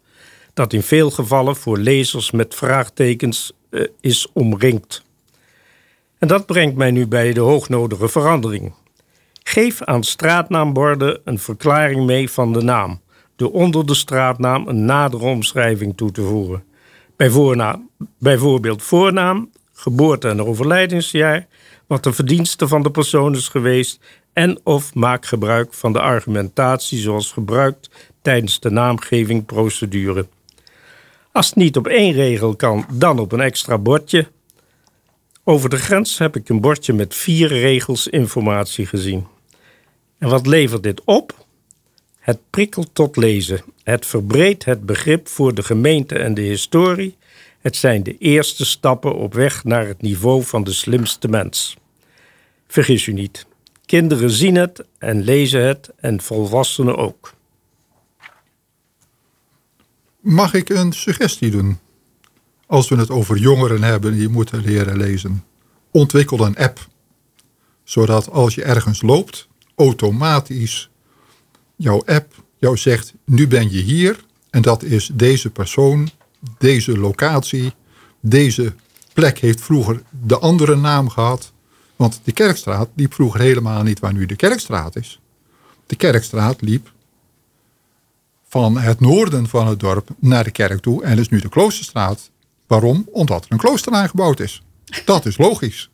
dat in veel gevallen voor lezers met vraagtekens uh, is omringd. En dat brengt mij nu bij de hoognodige verandering. Geef aan straatnaamborden een verklaring mee van de naam, door onder de straatnaam een nadere omschrijving toe te voegen. Bij voornaam, bijvoorbeeld voornaam, geboorte- en overlijdensjaar, wat de verdienste van de persoon is geweest en of maak gebruik van de argumentatie zoals gebruikt tijdens de naamgevingprocedure. Als het niet op één regel kan, dan op een extra bordje. Over de grens heb ik een bordje met vier regels informatie gezien. En wat levert dit op? Het prikkelt tot lezen. Het verbreedt het begrip voor de gemeente en de historie. Het zijn de eerste stappen op weg naar het niveau van de slimste mens. Vergis u niet. Kinderen zien het en lezen het en volwassenen ook. Mag ik een suggestie doen? Als we het over jongeren hebben die moeten leren lezen. Ontwikkel een app. Zodat als je ergens loopt, automatisch jouw app jou zegt, nu ben je hier. En dat is deze persoon, deze locatie, deze plek heeft vroeger de andere naam gehad. Want de Kerkstraat liep vroeger helemaal niet waar nu de Kerkstraat is. De Kerkstraat liep van het noorden van het dorp naar de kerk toe en is nu de Kloosterstraat. Waarom? Omdat er een klooster aangebouwd is. Dat is logisch.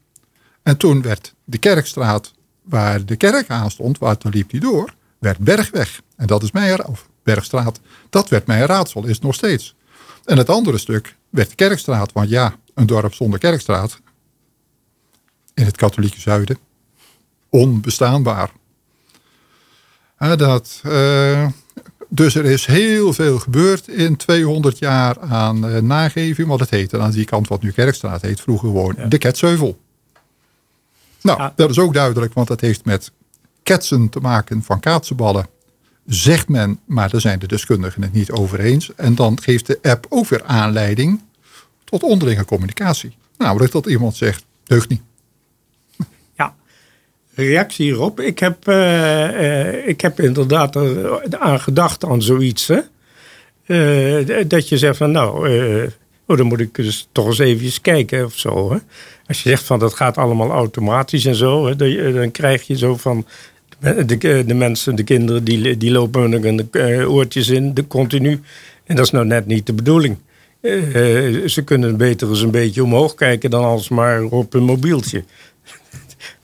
En toen werd de Kerkstraat, waar de kerk aan stond, waar toen liep die door, werd Bergweg. En dat is mijn, of Bergstraat, dat werd mijn raadsel, is het nog steeds. En het andere stuk werd de Kerkstraat, want ja, een dorp zonder Kerkstraat, in het katholieke zuiden, onbestaanbaar. dat, uh, dus er is heel veel gebeurd in 200 jaar aan uh, nageving. Wat het heette aan die kant wat nu Kerkstraat heet. Vroeger gewoon de Ketsheuvel. Nou, dat is ook duidelijk. Want dat heeft met ketsen te maken van kaatsenballen. zegt men, maar daar zijn de deskundigen het niet over eens. En dan geeft de app ook weer aanleiding tot onderlinge communicatie. Namelijk dat iemand zegt, deugt niet. Reactie hierop. Ik heb, eh, eh, ik heb inderdaad er aan gedacht aan zoiets. Hè? Eh, dat je zegt van nou, oh, dan moet ik toch eens even kijken of zo. Hè? Als je zegt van dat gaat allemaal automatisch en zo, hè, dan, krijg je zo van de, de mensen, de kinderen, die, die lopen hun oortjes in, de, continu. En dat is nou net niet de bedoeling. Ze kunnen beter eens een beetje omhoog kijken dan als maar op een mobieltje.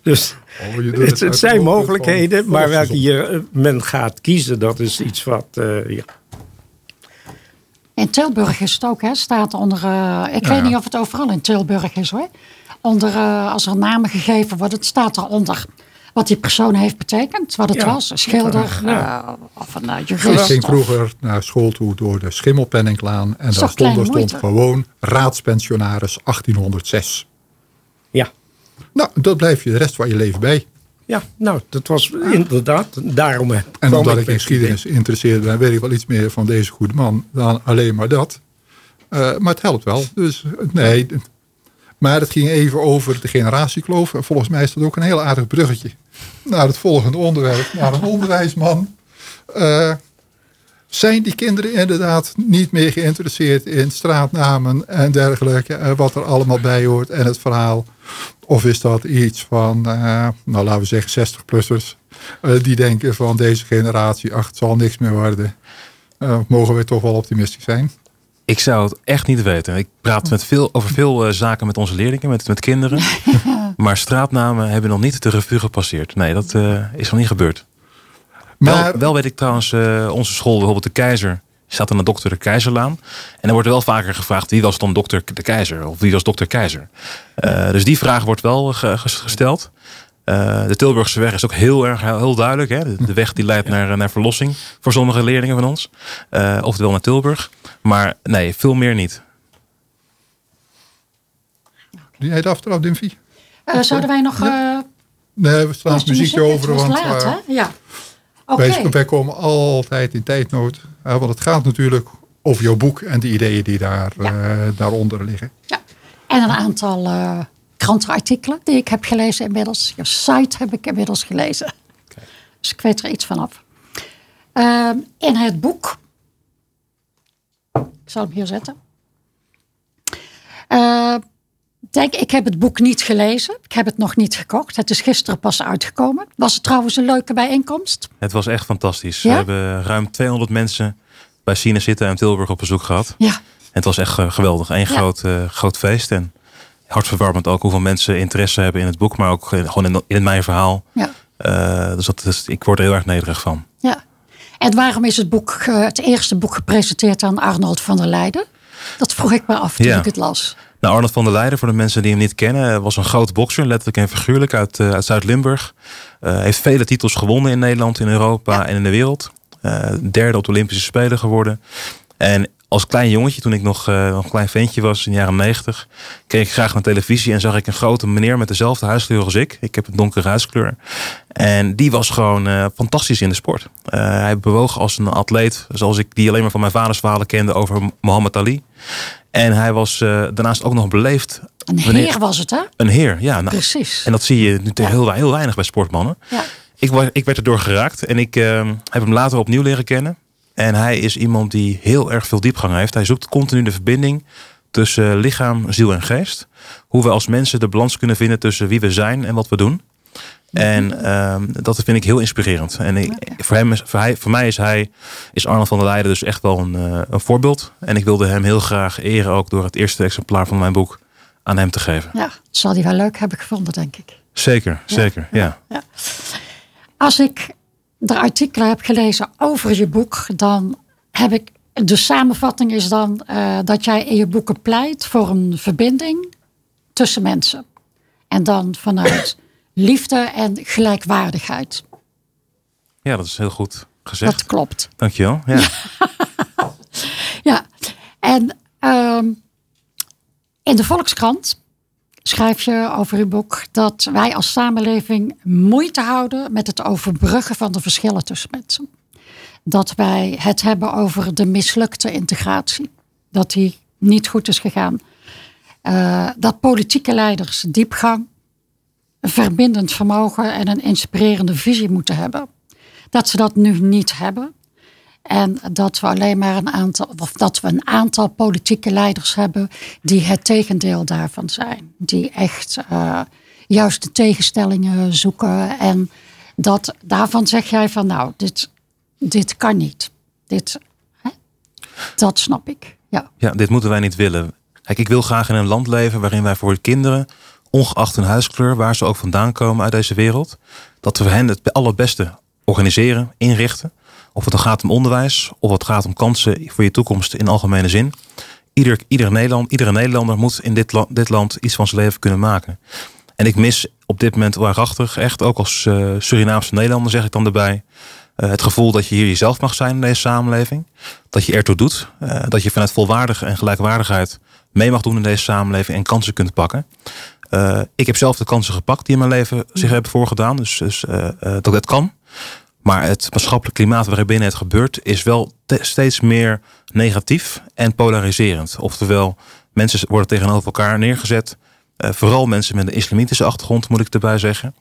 Dus Oh, je doet het, het zijn oog mogelijkheden, van maar welke hier eh, men gaat kiezen, dat is iets wat. eh, ja. In Tilburg is het ook, hè? Staat onder. eh, ik Ja. weet niet of het overal in Tilburg is hoor. Onder, eh, als er namen gegeven worden, het staat eronder. Wat die persoon heeft betekend, wat het Ja. was. Een schilder Ja. of een uh, Ik jurist. ging of- vroeger naar school toe door de Schimmelpenninglaan. En daar stond, stond gewoon raadspensionaris 1806. Nou, dat blijf je de rest van je leven bij. Ja, nou, dat was inderdaad. Daarom heb En omdat ik in geschiedenis geïnteresseerd ben, weet ik wel iets meer van deze goede man dan alleen maar dat. Eh, maar het helpt wel. Dus nee. Maar het ging even over de generatiekloof. En volgens mij is dat ook een heel aardig bruggetje naar het volgende onderwerp. Naar een onderwijsman. Eh, zijn die kinderen inderdaad niet meer geïnteresseerd in straatnamen en dergelijke. En wat er allemaal bij hoort en het verhaal. Of is dat iets van, eh, nou laten we zeggen 60-plussers. eh, die denken van deze generatie, ach het zal niks meer worden. Eh, mogen we toch wel optimistisch zijn. Ik zou het echt niet weten. Ik praat met veel, over veel eh, zaken met onze leerlingen, met, met kinderen. maar straatnamen hebben nog niet de revue gepasseerd. Nee, dat eh, is nog niet gebeurd. Maar Wel, wel weet ik trouwens, eh, onze school, bijvoorbeeld de Keizer, staat aan de dokter de Keizerlaan. En er wordt wel vaker gevraagd, wie was dan dokter de Keizer? Of wie was dokter Keizer? Eh, dus die vraag wordt wel ge- ges- gesteld. Eh, de Tilburgse weg is ook heel erg heel, duidelijk. Hè? De, de weg die leidt naar, naar verlossing voor sommige leerlingen van ons. Eh oftewel naar Tilburg. Maar nee, veel meer niet. doe jij de aftrap, Dimfie? Eh, zouden wij nog. eh Nee, we staan de muziekje muziek? over. Het was Want laat, eh, hè? Ja. Oké. wij, wij komen altijd in tijdnood. Eh, want het gaat natuurlijk over jouw boek en de ideeën die daar, Ja. eh, daaronder liggen. Ja. En een aantal eh, krantenartikelen die ik heb gelezen inmiddels. Je site heb ik inmiddels gelezen. Dus ik weet er iets vanaf. Ehm in het boek. Ik zal hem hier zetten. Denk, ik heb het boek niet gelezen. Ik heb het nog niet gekocht. Het is gisteren pas uitgekomen. Was het trouwens een leuke bijeenkomst? Het was echt fantastisch. Ja? We hebben ruim 200 mensen bij Sine Zitten en Tilburg op bezoek gehad. Ja. En het was echt eh, geweldig. Een groot, eh, groot feest. En hartverwarmend ook hoeveel mensen interesse hebben in het boek. Maar ook gewoon in, in mijn verhaal. ja. Eh, dus dat is, ik word er heel erg nederig van. Ja. En waarom is het boek, het eerste boek gepresenteerd aan Arnold van der Leijden? Dat vroeg ik me af toen Ja. ik het las. Nou, Arnold van der Leijden, voor de mensen die hem niet kennen, eh, was een groot bokser, letterlijk en figuurlijk, uit, eh, uit Zuid-Limburg. Eh, heeft vele titels gewonnen in Nederland, in Europa en in de wereld. Derde op de Olympische Spelen geworden. En als klein jongetje, toen ik nog, eh, nog een klein ventje was in de jaren negentig, keek ik graag naar televisie en zag ik een grote meneer met dezelfde huiskleur als ik. Ik heb een donkere huiskleur. En die was gewoon eh, fantastisch in de sport. Eh, hij bewoog als een atleet, zoals ik die alleen maar van mijn vaders verhalen kende over Muhammad Ali. En hij was daarnaast ook nog beleefd. Een Wanneer- heer was het, hè? Een heer, ja. Nou, Precies. en dat zie je nu heel, heel weinig bij sportmannen. Ja. Ik, ik werd erdoor geraakt en ik heb hem later opnieuw leren kennen. En hij is iemand die heel erg veel diepgang heeft. Hij zoekt continu de verbinding tussen lichaam, ziel en geest. Hoe we als mensen de balans kunnen vinden tussen wie we zijn en wat we doen. En ehm, dat vind ik heel inspirerend. En ik, voor, hem is, voor, hij, voor mij is hij, is Arnold van der Leijden dus echt wel een, eh, een voorbeeld. En ik wilde hem heel graag eren ook door het eerste exemplaar van mijn boek aan hem te geven. Ja, zal hij wel leuk hebben gevonden, denk ik. Zeker, zeker, ja. Als ik de artikelen heb gelezen over je boek, dan heb ik. De samenvatting is dan eh, dat jij in je boeken pleit voor een verbinding tussen mensen. En dan vanuit liefde en gelijkwaardigheid. Ja, dat is heel goed gezegd. Dat klopt. Dankjewel. Ja. Ja, en ehm, in de Volkskrant schrijf je over uw boek dat wij als samenleving moeite houden met het overbruggen van de verschillen tussen mensen. dat wij het hebben over de mislukte integratie. Dat die niet goed is gegaan. Uh, dat politieke leiders diepgang, een verbindend vermogen en een inspirerende visie moeten hebben. Dat ze dat nu niet hebben. En dat we alleen maar een aantal, of dat we een aantal politieke leiders hebben die het tegendeel daarvan zijn. Die echt uh, juist de tegenstellingen zoeken. En dat, daarvan zeg jij van nou, dit, dit kan niet. Dit, hè? Dat snap ik. Ja. ja, dit moeten wij niet willen. Kijk, ik wil graag in een land leven waarin wij voor kinderen, ongeacht hun huiskleur, waar ze ook vandaan komen uit deze wereld, dat we hen het allerbeste organiseren, inrichten. Of het dan gaat om onderwijs, of het gaat om kansen voor je toekomst in algemene zin. Ieder, Nederland, iedere Nederlander moet in dit, dit land iets van zijn leven kunnen maken. En ik mis op dit moment waarachtig, echt ook als uh, Surinaamse Nederlander zeg ik dan erbij, uh, het gevoel dat je hier jezelf mag zijn in deze samenleving. Dat je ertoe doet. Uh, dat je vanuit volwaardige en gelijkwaardigheid mee mag doen in deze samenleving en kansen kunt pakken. ik heb zelf de kansen gepakt die in mijn leven zich hebben voorgedaan. Dus, dus dat het kan. Maar het maatschappelijk klimaat waarin het gebeurt is wel steeds meer negatief en polariserend. Oftewel, mensen worden tegenover elkaar neergezet. Uh, vooral mensen met een islamitische achtergrond, moet ik erbij zeggen.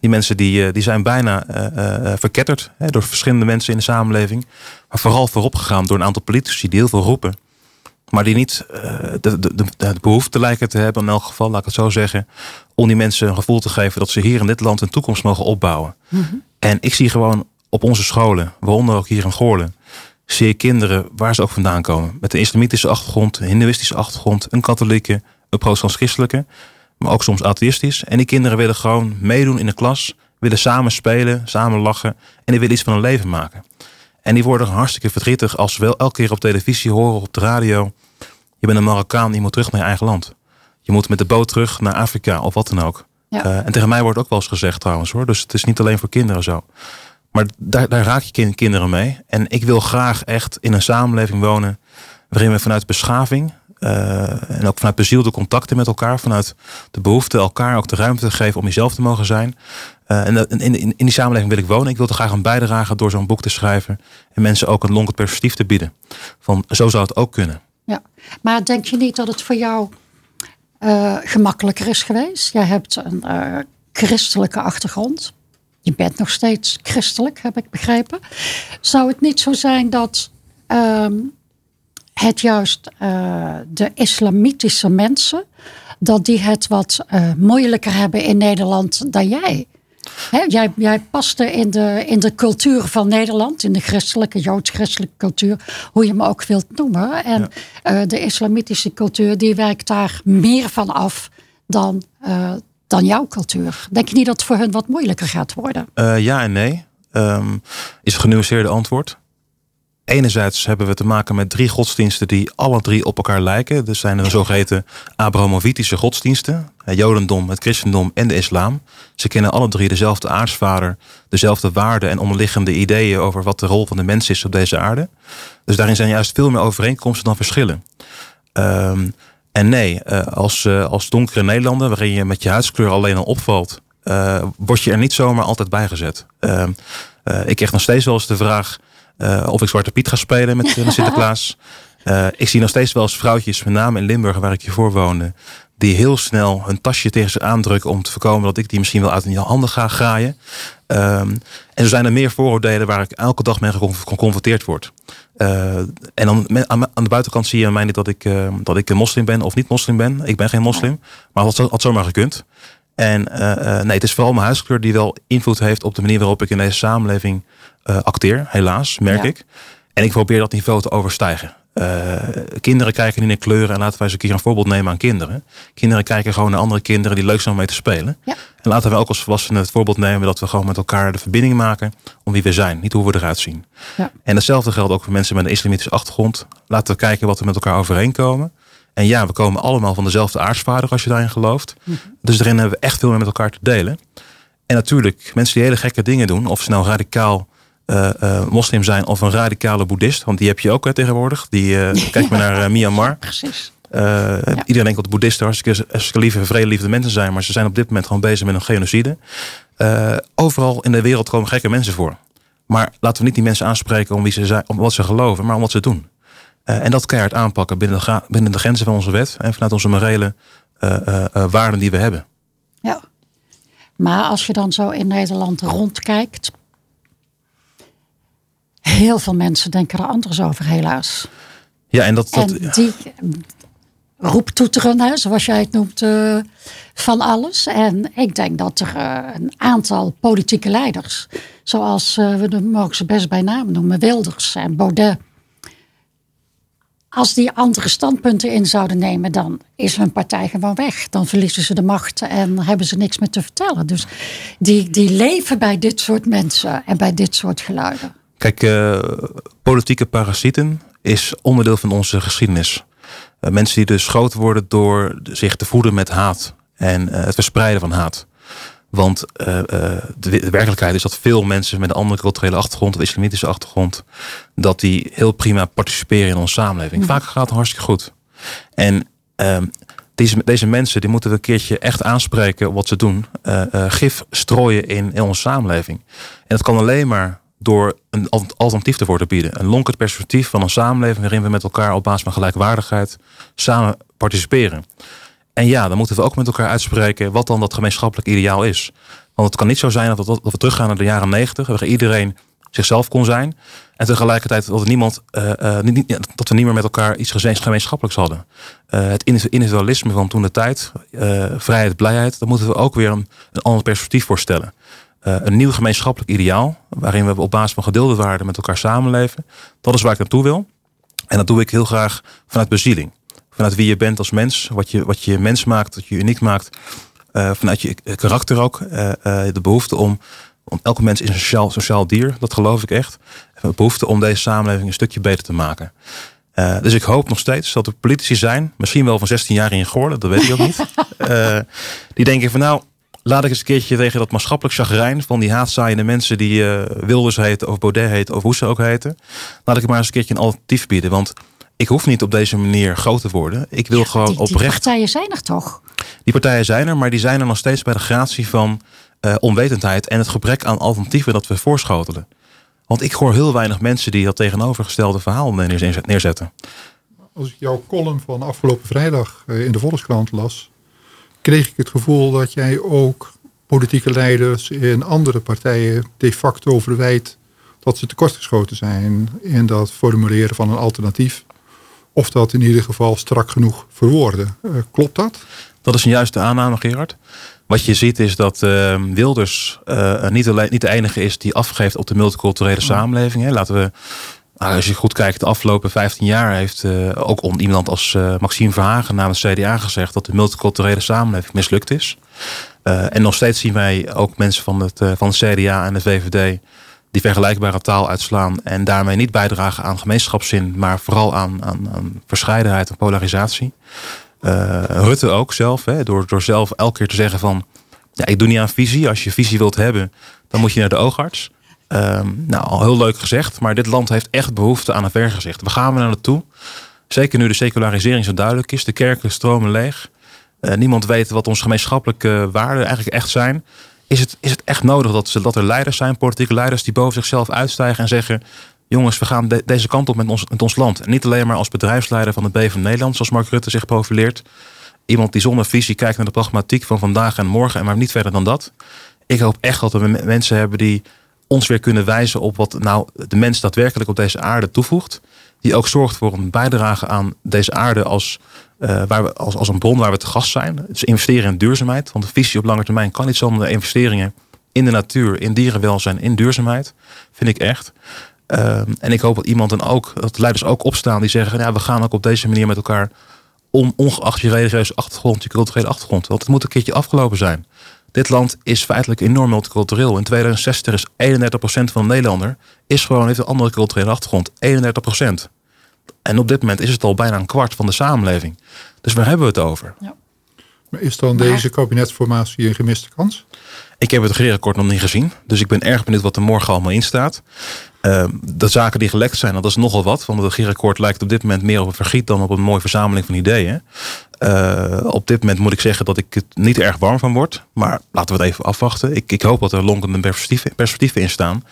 Die mensen die, uh, die zijn bijna uh, verketterd hè, door verschillende mensen in de samenleving. Maar vooral vooropgegaan door een aantal politici die heel veel roepen. Maar die niet de, de, de, behoefte lijken te hebben, in elk geval, laat ik het zo zeggen. Om die mensen een gevoel te geven dat ze hier in dit land een toekomst mogen opbouwen. Mm En ik zie gewoon op onze scholen, waaronder ook hier in Goorlen, zie je kinderen waar ze ook vandaan komen. Met een islamitische achtergrond, een hindoeïstische achtergrond, een katholieke, een protestants-christelijke, maar ook soms atheïstisch. En die kinderen willen gewoon meedoen in de klas, willen samen spelen, samen lachen en die willen iets van hun leven maken. En die worden hartstikke verdrietig als ze wel elke keer op televisie horen, op de radio. Je bent een Marokkaan, je moet terug naar je eigen land. Je moet met de boot terug naar Afrika of wat dan ook. Ja. Uh, en tegen mij wordt ook wel eens gezegd trouwens hoor. Dus het is niet alleen voor kinderen zo. Maar daar, daar raak je kinderen mee. En ik wil graag echt in een samenleving wonen waarin we vanuit beschaving uh, en ook vanuit bezielde contacten met elkaar, vanuit de behoefte elkaar ook de ruimte te geven om jezelf te mogen zijn. Uh, en in, in, in, die samenleving wil ik wonen. Ik wil er graag een bijdragen door zo'n boek te schrijven en mensen ook een lonkend perspectief te bieden. Van zo zou het ook kunnen. Ja, maar denk je niet dat het voor jou uh, gemakkelijker is geweest? Jij hebt een christelijke achtergrond je bent nog steeds christelijk, heb ik begrepen. Zou het niet zo zijn dat uh, het juist uh, de islamitische mensen, dat die het wat moeilijker hebben in Nederland dan jij? He, jij, jij paste in de, in de cultuur van Nederland, in de christelijke, joods-christelijke cultuur, hoe je hem ook wilt noemen. En ja. uh, de islamitische cultuur, die werkt daar meer van af dan dan jouw cultuur. Denk je niet dat het voor hun wat moeilijker gaat worden? Uh, ja en nee. Um, is een genuanceerde antwoord. Enerzijds hebben we te maken met drie godsdiensten die alle drie op elkaar lijken. Er zijn de zogeheten Abrahamovitische godsdiensten. Het Jodendom, het christendom en de islam. Ze kennen alle drie dezelfde aartsvader, dezelfde waarden en onderliggende ideeën over wat de rol van de mens is op deze aarde. Dus daarin zijn juist veel meer overeenkomsten dan verschillen. Um, en nee, uh, als, uh, als donkere Nederlander, waarin je met je huidskleur alleen al opvalt, uh, word je er niet zomaar altijd bijgezet. Ehm, ik krijg nog steeds wel eens de vraag of ik Zwarte Piet ga spelen met Sinterklaas. ik zie nog steeds wel eens vrouwtjes, met name in Limburg, waar ik hiervoor woonde, die heel snel hun tasje tegen ze aandrukken om te voorkomen dat ik die misschien wel uit hun handen ga graaien. Um, en zo zijn er meer vooroordelen waar ik elke dag mee geconfronteerd word. Uh, en dan aan, de buitenkant zie je aan mij niet dat ik, uh, dat ik een moslim ben of niet moslim ben. Ik ben geen moslim, maar dat had zomaar gekund. En uh, nee, het is vooral mijn huiskleur die wel invloed heeft op de manier waarop ik in deze samenleving acteer, helaas, merk ja. ik. En ik probeer dat niveau te overstijgen. Uh, kinderen kijken niet naar kleuren en laten wij eens een keer een voorbeeld nemen aan kinderen. Kinderen kijken gewoon naar andere kinderen die leuk zijn om mee te spelen. Ja. En laten we ook als volwassenen het voorbeeld nemen dat we gewoon met elkaar de verbinding maken om wie we zijn, niet hoe we eruit zien. Ja. En hetzelfde geldt ook voor mensen met een islamitische achtergrond. Laten we kijken wat we met elkaar overeenkomen. En ja, we komen allemaal van dezelfde aartsvader als je daarin gelooft. -hmm. Dus daarin hebben we echt veel meer met elkaar te delen. En natuurlijk, mensen die hele gekke dingen doen, of snel radicaal uh, uh, moslim zijn of een radicale boeddhist. Want die heb je ook hè, tegenwoordig. Die uh, kijk maar naar Myanmar. Precies. Ja. Iedereen denkt dat de boeddhisten hartstikke lieve, vredeliefde mensen zijn. Maar ze zijn op dit moment gewoon bezig met een genocide. overal in de wereld komen gekke mensen voor. Maar laten we niet die mensen aanspreken om, wie ze zijn, om wat ze geloven, maar om wat ze doen. Uh, en dat keihard aanpakken binnen de, binnen de grenzen van onze wet en vanuit onze morele uh, uh, waarden die we hebben. Ja, maar als je dan zo in Nederland rondkijkt, heel veel mensen denken er anders over, helaas. Ja, en dat. dat en die roeptoeteren, hè, zoals jij het noemt, uh, van alles. En ik denk dat er uh, een aantal politieke leiders, zoals uh, we mogen ze best bij naam noemen, Wilders en Baudet. Als die andere standpunten in zouden nemen, dan is hun partij gewoon weg. Dan verliezen ze de macht en hebben ze niks meer te vertellen. Dus die, die leven bij dit soort mensen en bij dit soort geluiden. Kijk, politieke parasieten is onderdeel van onze geschiedenis. Uh, mensen die dus groot worden door zich te voeden met haat en uh, het verspreiden van haat. Want uh, de, de, werkelijkheid is dat veel mensen met een andere culturele achtergrond of islamitische achtergrond, dat die heel prima participeren in onze samenleving. Mm. Vaak gaat het hartstikke goed. En ehm, deze, deze mensen die moeten we een keertje echt aanspreken op wat ze doen. gif strooien in, in onze samenleving. En dat kan alleen maar door een alternatief ervoor te bieden. Een lonkend perspectief van een samenleving waarin we met elkaar op basis van gelijkwaardigheid samen participeren. En ja, dan moeten we ook met elkaar uitspreken wat dan dat gemeenschappelijk ideaal is. Want het kan niet zo zijn dat we, teruggaan naar de jaren negentig, waar iedereen zichzelf kon zijn. En tegelijkertijd dat, niemand, uh, uh, niet, dat we niet meer met elkaar iets gemeenschappelijks hadden. Uh, het individualisme van toen de tijd, vrijheid, blijheid, daar moeten we ook weer een, een ander perspectief voor stellen. Een nieuw gemeenschappelijk ideaal, waarin we op basis van gedeelde waarden met elkaar samenleven. Dat is waar ik naartoe wil. En dat doe ik heel graag vanuit bezieling. Vanuit wie je bent als mens, wat je, wat je mens maakt, wat je uniek maakt. Uh, vanuit je karakter ook. Uh, de behoefte om, om elke mens is een sociaal, sociaal dier, dat geloof ik echt. De behoefte om deze samenleving een stukje beter te maken. dus ik hoop nog steeds dat er politici zijn, misschien wel van 16 jaar in Goorlen, dat weet ik ook niet. die denken van nou, laat ik eens een keertje tegen dat maatschappelijk chagrijn van die haatzaaiende mensen die uh, Wilders heten of Baudet heten of hoe ze ook heten. Laat ik maar eens een keertje een alternatief bieden. Want ik hoef niet op deze manier groot te worden. Ik wil gewoon die, oprecht. Die partijen zijn er toch? Die partijen zijn er, maar die zijn er nog steeds bij de gratie van uh, onwetendheid en het gebrek aan alternatieven dat we voorschotelen. Want ik hoor heel weinig mensen die dat tegenovergestelde verhaal neerzetten. Als ik jouw column van afgelopen vrijdag eh, in de Volkskrant las, kreeg ik het gevoel dat jij ook politieke leiders in andere partijen de facto verwijt dat ze tekortgeschoten zijn in dat formuleren van een alternatief. Of dat in ieder geval strak genoeg verwoorden. Uh, klopt dat? Dat is een juiste aanname, Gerard. Wat je ziet is dat uh, Wilders uh, niet, alleen, niet de enige is die afgeeft op de multiculturele samenleving. Hè. Laten we nou, als je goed kijkt, de afgelopen 15 jaar heeft uh, ook om iemand als Maxime Verhagen namens CDA gezegd dat de multiculturele samenleving mislukt is. En nog steeds zien wij ook mensen van het, van het CDA en de VVD die vergelijkbare taal uitslaan en daarmee niet bijdragen aan gemeenschapszin, maar vooral aan, aan, aan verscheidenheid en polarisatie. Rutte ook zelf, hè, door, door zelf elke keer te zeggen van ja, ik doe niet aan visie. Als je visie wilt hebben, dan moet je naar de oogarts. Um, nou, al heel leuk gezegd, maar dit land heeft echt behoefte aan een vergezicht. We gaan we naar naartoe? Zeker nu de secularisering zo duidelijk is. De kerken stromen leeg. Uh, niemand weet wat onze gemeenschappelijke waarden eigenlijk echt zijn. Is het, is het echt nodig dat, ze, dat er leiders zijn, politieke leiders, die boven zichzelf uitstijgen en zeggen: Jongens, we gaan de, deze kant op met ons, met ons land. En niet alleen maar als bedrijfsleider van de B van Nederland, zoals Mark Rutte zich profileert. Iemand die zonder visie kijkt naar de pragmatiek van vandaag en morgen en maar niet verder dan dat. Ik hoop echt dat we mensen hebben die ons weer kunnen wijzen op wat nou de mens daadwerkelijk op deze aarde toevoegt. Die ook zorgt voor een bijdrage aan deze aarde als, uh, waar we, als, als een bron waar we te gast zijn. Dus investeren in duurzaamheid. Want de visie op lange termijn kan niet zonder investeringen in de natuur, in dierenwelzijn, in duurzaamheid. Vind ik echt. Uh, en ik hoop dat iemand dan ook, dat leiders ook opstaan die zeggen: ja, we gaan ook op deze manier met elkaar om, ongeacht je religieuze achtergrond, je culturele achtergrond. Want het moet een keertje afgelopen zijn. Dit land is feitelijk enorm multicultureel. In 2060 is 31% van de Nederlander is gewoon heeft een andere culturele achtergrond. 31%. En op dit moment is het al bijna een kwart van de samenleving. Dus waar hebben we het over? Ja. Maar is dan deze kabinetsformatie een gemiste kans? Ik heb het regeerakkoord nog niet gezien. Dus ik ben erg benieuwd wat er morgen allemaal in staat. Uh, de zaken die gelekt zijn, dat is nogal wat. Want het regeerakkoord lijkt op dit moment meer op een vergiet dan op een mooie verzameling van ideeën. Uh, op dit moment moet ik zeggen dat ik het niet erg warm van word. Maar laten we het even afwachten. Ik, ik hoop dat er lonkende perspectieven, perspectieven in staan.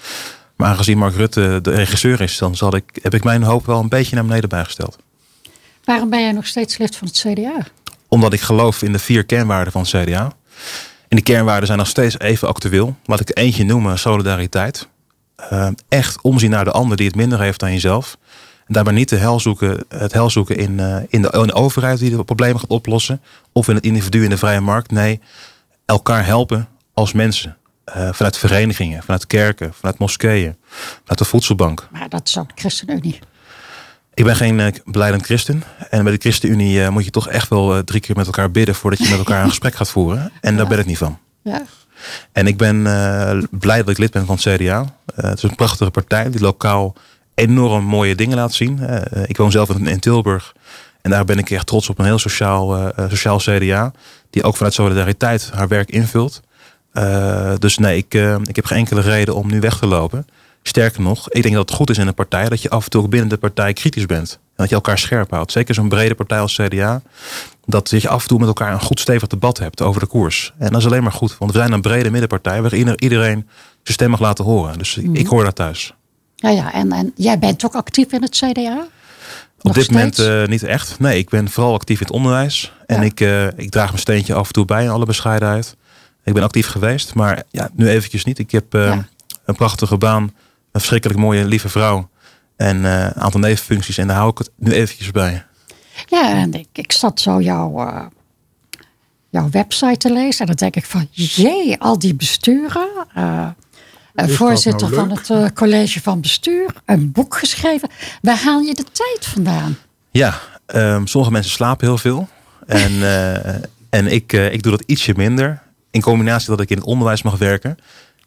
Maar aangezien Mark Rutte de regisseur is, dan zal ik, heb ik mijn hoop wel een beetje naar beneden bijgesteld. Waarom ben jij nog steeds lid van het CDA? Omdat ik geloof in de vier kernwaarden van het CDA. En die kernwaarden zijn nog steeds even actueel. Laat ik eentje noemen, solidariteit. Uh, echt omzien naar de ander die het minder heeft dan jezelf. En daarbij niet de hel zoeken, het hel zoeken in, uh, in, de, de overheid die de problemen gaat oplossen. Of in het individu in de vrije markt. Nee, elkaar helpen als mensen. Uh, vanuit verenigingen, vanuit kerken, vanuit moskeeën, vanuit de voedselbank. Maar dat is ook de ChristenUnie. Ik ben geen uh, beleidend christen. En bij de ChristenUnie uh, moet je toch echt wel uh, drie keer met elkaar bidden voordat je met elkaar een gesprek gaat voeren. En ja. daar ben ik niet van. Ja. En ik ben blij dat ik lid ben van het CDA. het is een prachtige partij die lokaal enorm mooie dingen laat zien. ik woon zelf in, in, Tilburg. En daar ben ik echt trots op een heel sociaal, sociaal CDA. Die ook vanuit solidariteit haar werk invult. dus nee, ik, ik heb geen enkele reden om nu weg te lopen. Sterker nog, ik denk dat het goed is in een partij dat je af en toe binnen de partij kritisch bent. En dat je elkaar scherp houdt. Zeker zo'n brede partij als CDA. Dat je af en toe met elkaar een goed stevig debat hebt over de koers. En dat is alleen maar goed. Want we zijn een brede middenpartij waar iedereen zijn stem mag laten horen. Dus mm. ik hoor daar thuis. Ja, ja. En, en jij bent ook actief in het CDA? Op dit steeds? moment uh, niet echt. Nee, ik ben vooral actief in het onderwijs. En ja. ik, uh, ik draag mijn steentje af en toe bij in alle bescheidenheid. Ik ben actief geweest, maar ja, nu eventjes niet. Ik heb uh, ja. een prachtige baan een verschrikkelijk mooie, lieve vrouw. En uh, een aantal nevenfuncties. En daar hou ik het nu eventjes bij. Ja, en ik, ik zat zo jouw, uh, jouw website te lezen. En dan denk ik van, jee, al die besturen. Uh, voorzitter nou van het college van bestuur. Een boek geschreven. Waar haal je de tijd vandaan? Ja, um, sommige mensen slapen heel veel. En, en ik, ik doe dat ietsje minder. In combinatie dat ik in het onderwijs mag werken.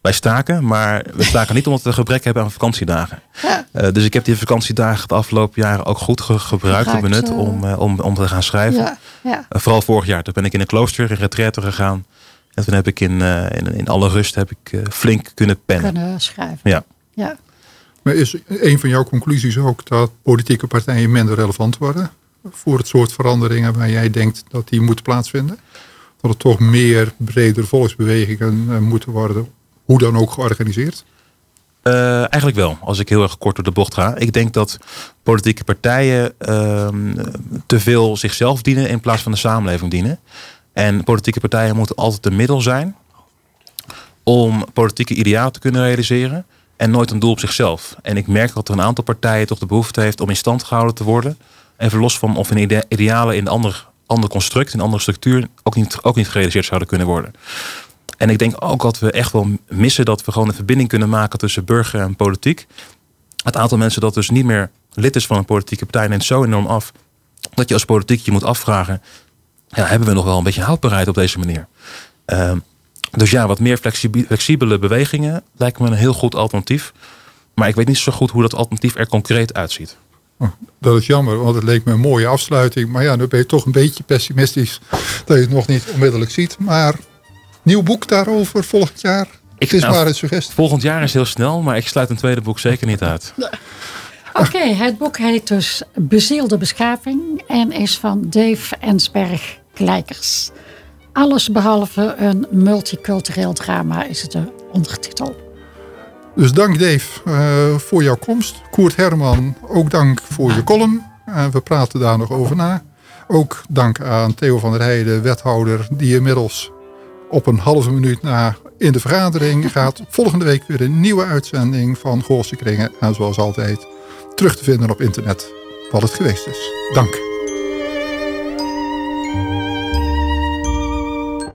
Wij staken, maar we staken niet omdat we gebrek hebben aan vakantiedagen. Ja. Uh, dus ik heb die vakantiedagen de afgelopen jaren ook goed ge gebruikt en benut om, uh, om, om te gaan schrijven. Ja, ja. Uh, vooral vorig jaar. Toen ben ik in een klooster, in retraite gegaan. En toen heb ik in, in, in, alle rust heb ik, flink kunnen pennen. Kunnen schrijven. Ja. ja. Maar is een van jouw conclusies ook dat politieke partijen minder relevant worden? Voor het soort veranderingen waar jij denkt dat die moeten plaatsvinden? Dat er toch meer breder volksbewegingen moeten worden hoe dan ook georganiseerd? Uh, eigenlijk wel, als ik heel erg kort door de bocht ga. Ik denk dat politieke partijen uh, te veel zichzelf dienen in plaats van de samenleving dienen. En politieke partijen moeten altijd een middel zijn om politieke idealen te kunnen realiseren. En nooit een doel op zichzelf. En ik merk dat er een aantal partijen toch de behoefte heeft om in stand gehouden te worden. Even los van of een idealen in een ander, ander construct, in een andere structuur ook niet, ook niet gerealiseerd zouden kunnen worden. En ik denk ook dat we echt wel missen dat we gewoon een verbinding kunnen maken tussen burger en politiek. Het aantal mensen dat dus niet meer lid is van een politieke partij neemt zo enorm af. Dat je als politiek je moet afvragen. Ja, hebben we nog wel een beetje houdbaarheid op deze manier? Uh, dus ja, wat meer flexibele bewegingen lijkt me een heel goed alternatief. Maar ik weet niet zo goed hoe dat alternatief er concreet uitziet. Oh, dat is jammer, want het leek me een mooie afsluiting. Maar ja, nu ben je toch een beetje pessimistisch dat je het nog niet onmiddellijk ziet. Maar Nieuw boek daarover volgend jaar? Ik, het is nou, maar een suggestie. Volgend jaar is heel snel, maar ik sluit een tweede boek zeker niet uit. Oké, het boek heet dus Bezielde Beschaving en is van Dave Ensberg Kleikers. Alles behalve een multicultureel drama is het de ondertitel. Dus dank Dave uh, voor jouw komst. Koert Herman, ook dank voor je column. Uh, we praten daar nog over na. Ook dank aan Theo van der Heijden, wethouder, die inmiddels op een halve minuut na in de vergadering gaat volgende week weer een nieuwe uitzending van Goorse Kringen. En zoals altijd terug te vinden op internet wat het geweest is. Dank.